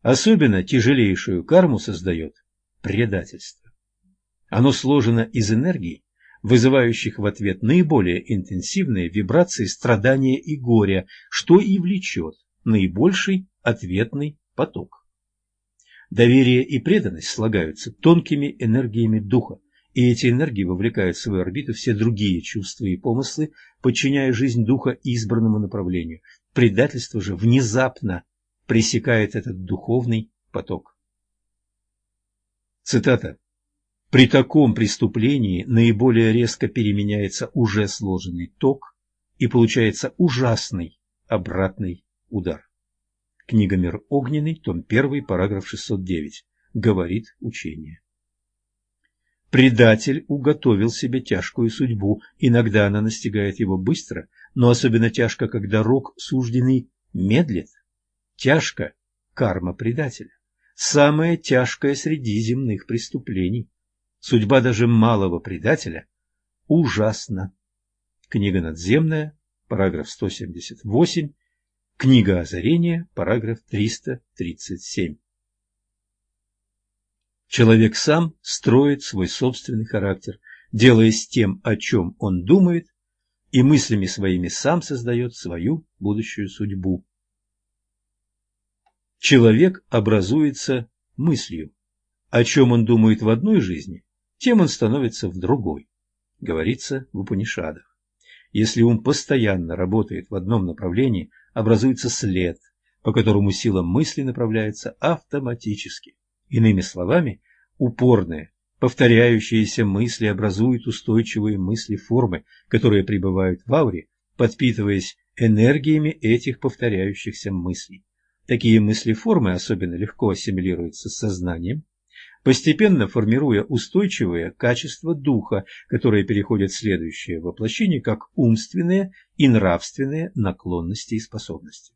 Speaker 1: Особенно тяжелейшую карму создает предательство. Оно сложено из энергий, вызывающих в ответ наиболее интенсивные вибрации страдания и горя, что и влечет наибольший ответный поток. Доверие и преданность слагаются тонкими энергиями духа, и эти энергии вовлекают в свою орбиту все другие чувства и помыслы, подчиняя жизнь духа избранному направлению. Предательство же внезапно пресекает этот духовный поток. Цитата. При таком преступлении наиболее резко переменяется уже сложенный ток и получается ужасный обратный удар. Книга «Мир огненный», том 1, параграф 609. Говорит учение. Предатель уготовил себе тяжкую судьбу. Иногда она настигает его быстро, но особенно тяжко, когда рок сужденный медлит. Тяжко карма предателя. Самое тяжкое среди земных преступлений. Судьба даже малого предателя ужасна. Книга надземная, параграф 178, книга озарения, параграф 337. Человек сам строит свой собственный характер, делая с тем, о чем он думает, и мыслями своими сам создает свою будущую судьбу. Человек образуется мыслью. О чем он думает в одной жизни, тем он становится в другой, говорится в Упанишадах. Если ум постоянно работает в одном направлении, образуется след, по которому сила мысли направляется автоматически. Иными словами, упорные, повторяющиеся мысли образуют устойчивые мысли формы, которые пребывают в ауре, подпитываясь энергиями этих повторяющихся мыслей. Такие мысли формы особенно легко ассимилируются с сознанием, постепенно формируя устойчивые качества духа, которые переходят в следующее воплощение как умственные и нравственные наклонности и способности.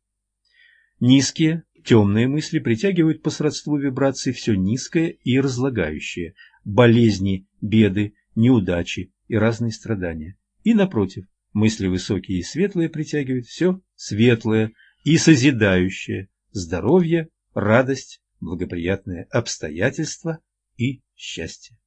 Speaker 1: Низкие, темные мысли притягивают по сродству вибраций все низкое и разлагающее, болезни, беды, неудачи и разные страдания. И напротив, мысли высокие и светлые притягивают все светлое и созидающее, здоровье, радость, благоприятные обстоятельства и счастье.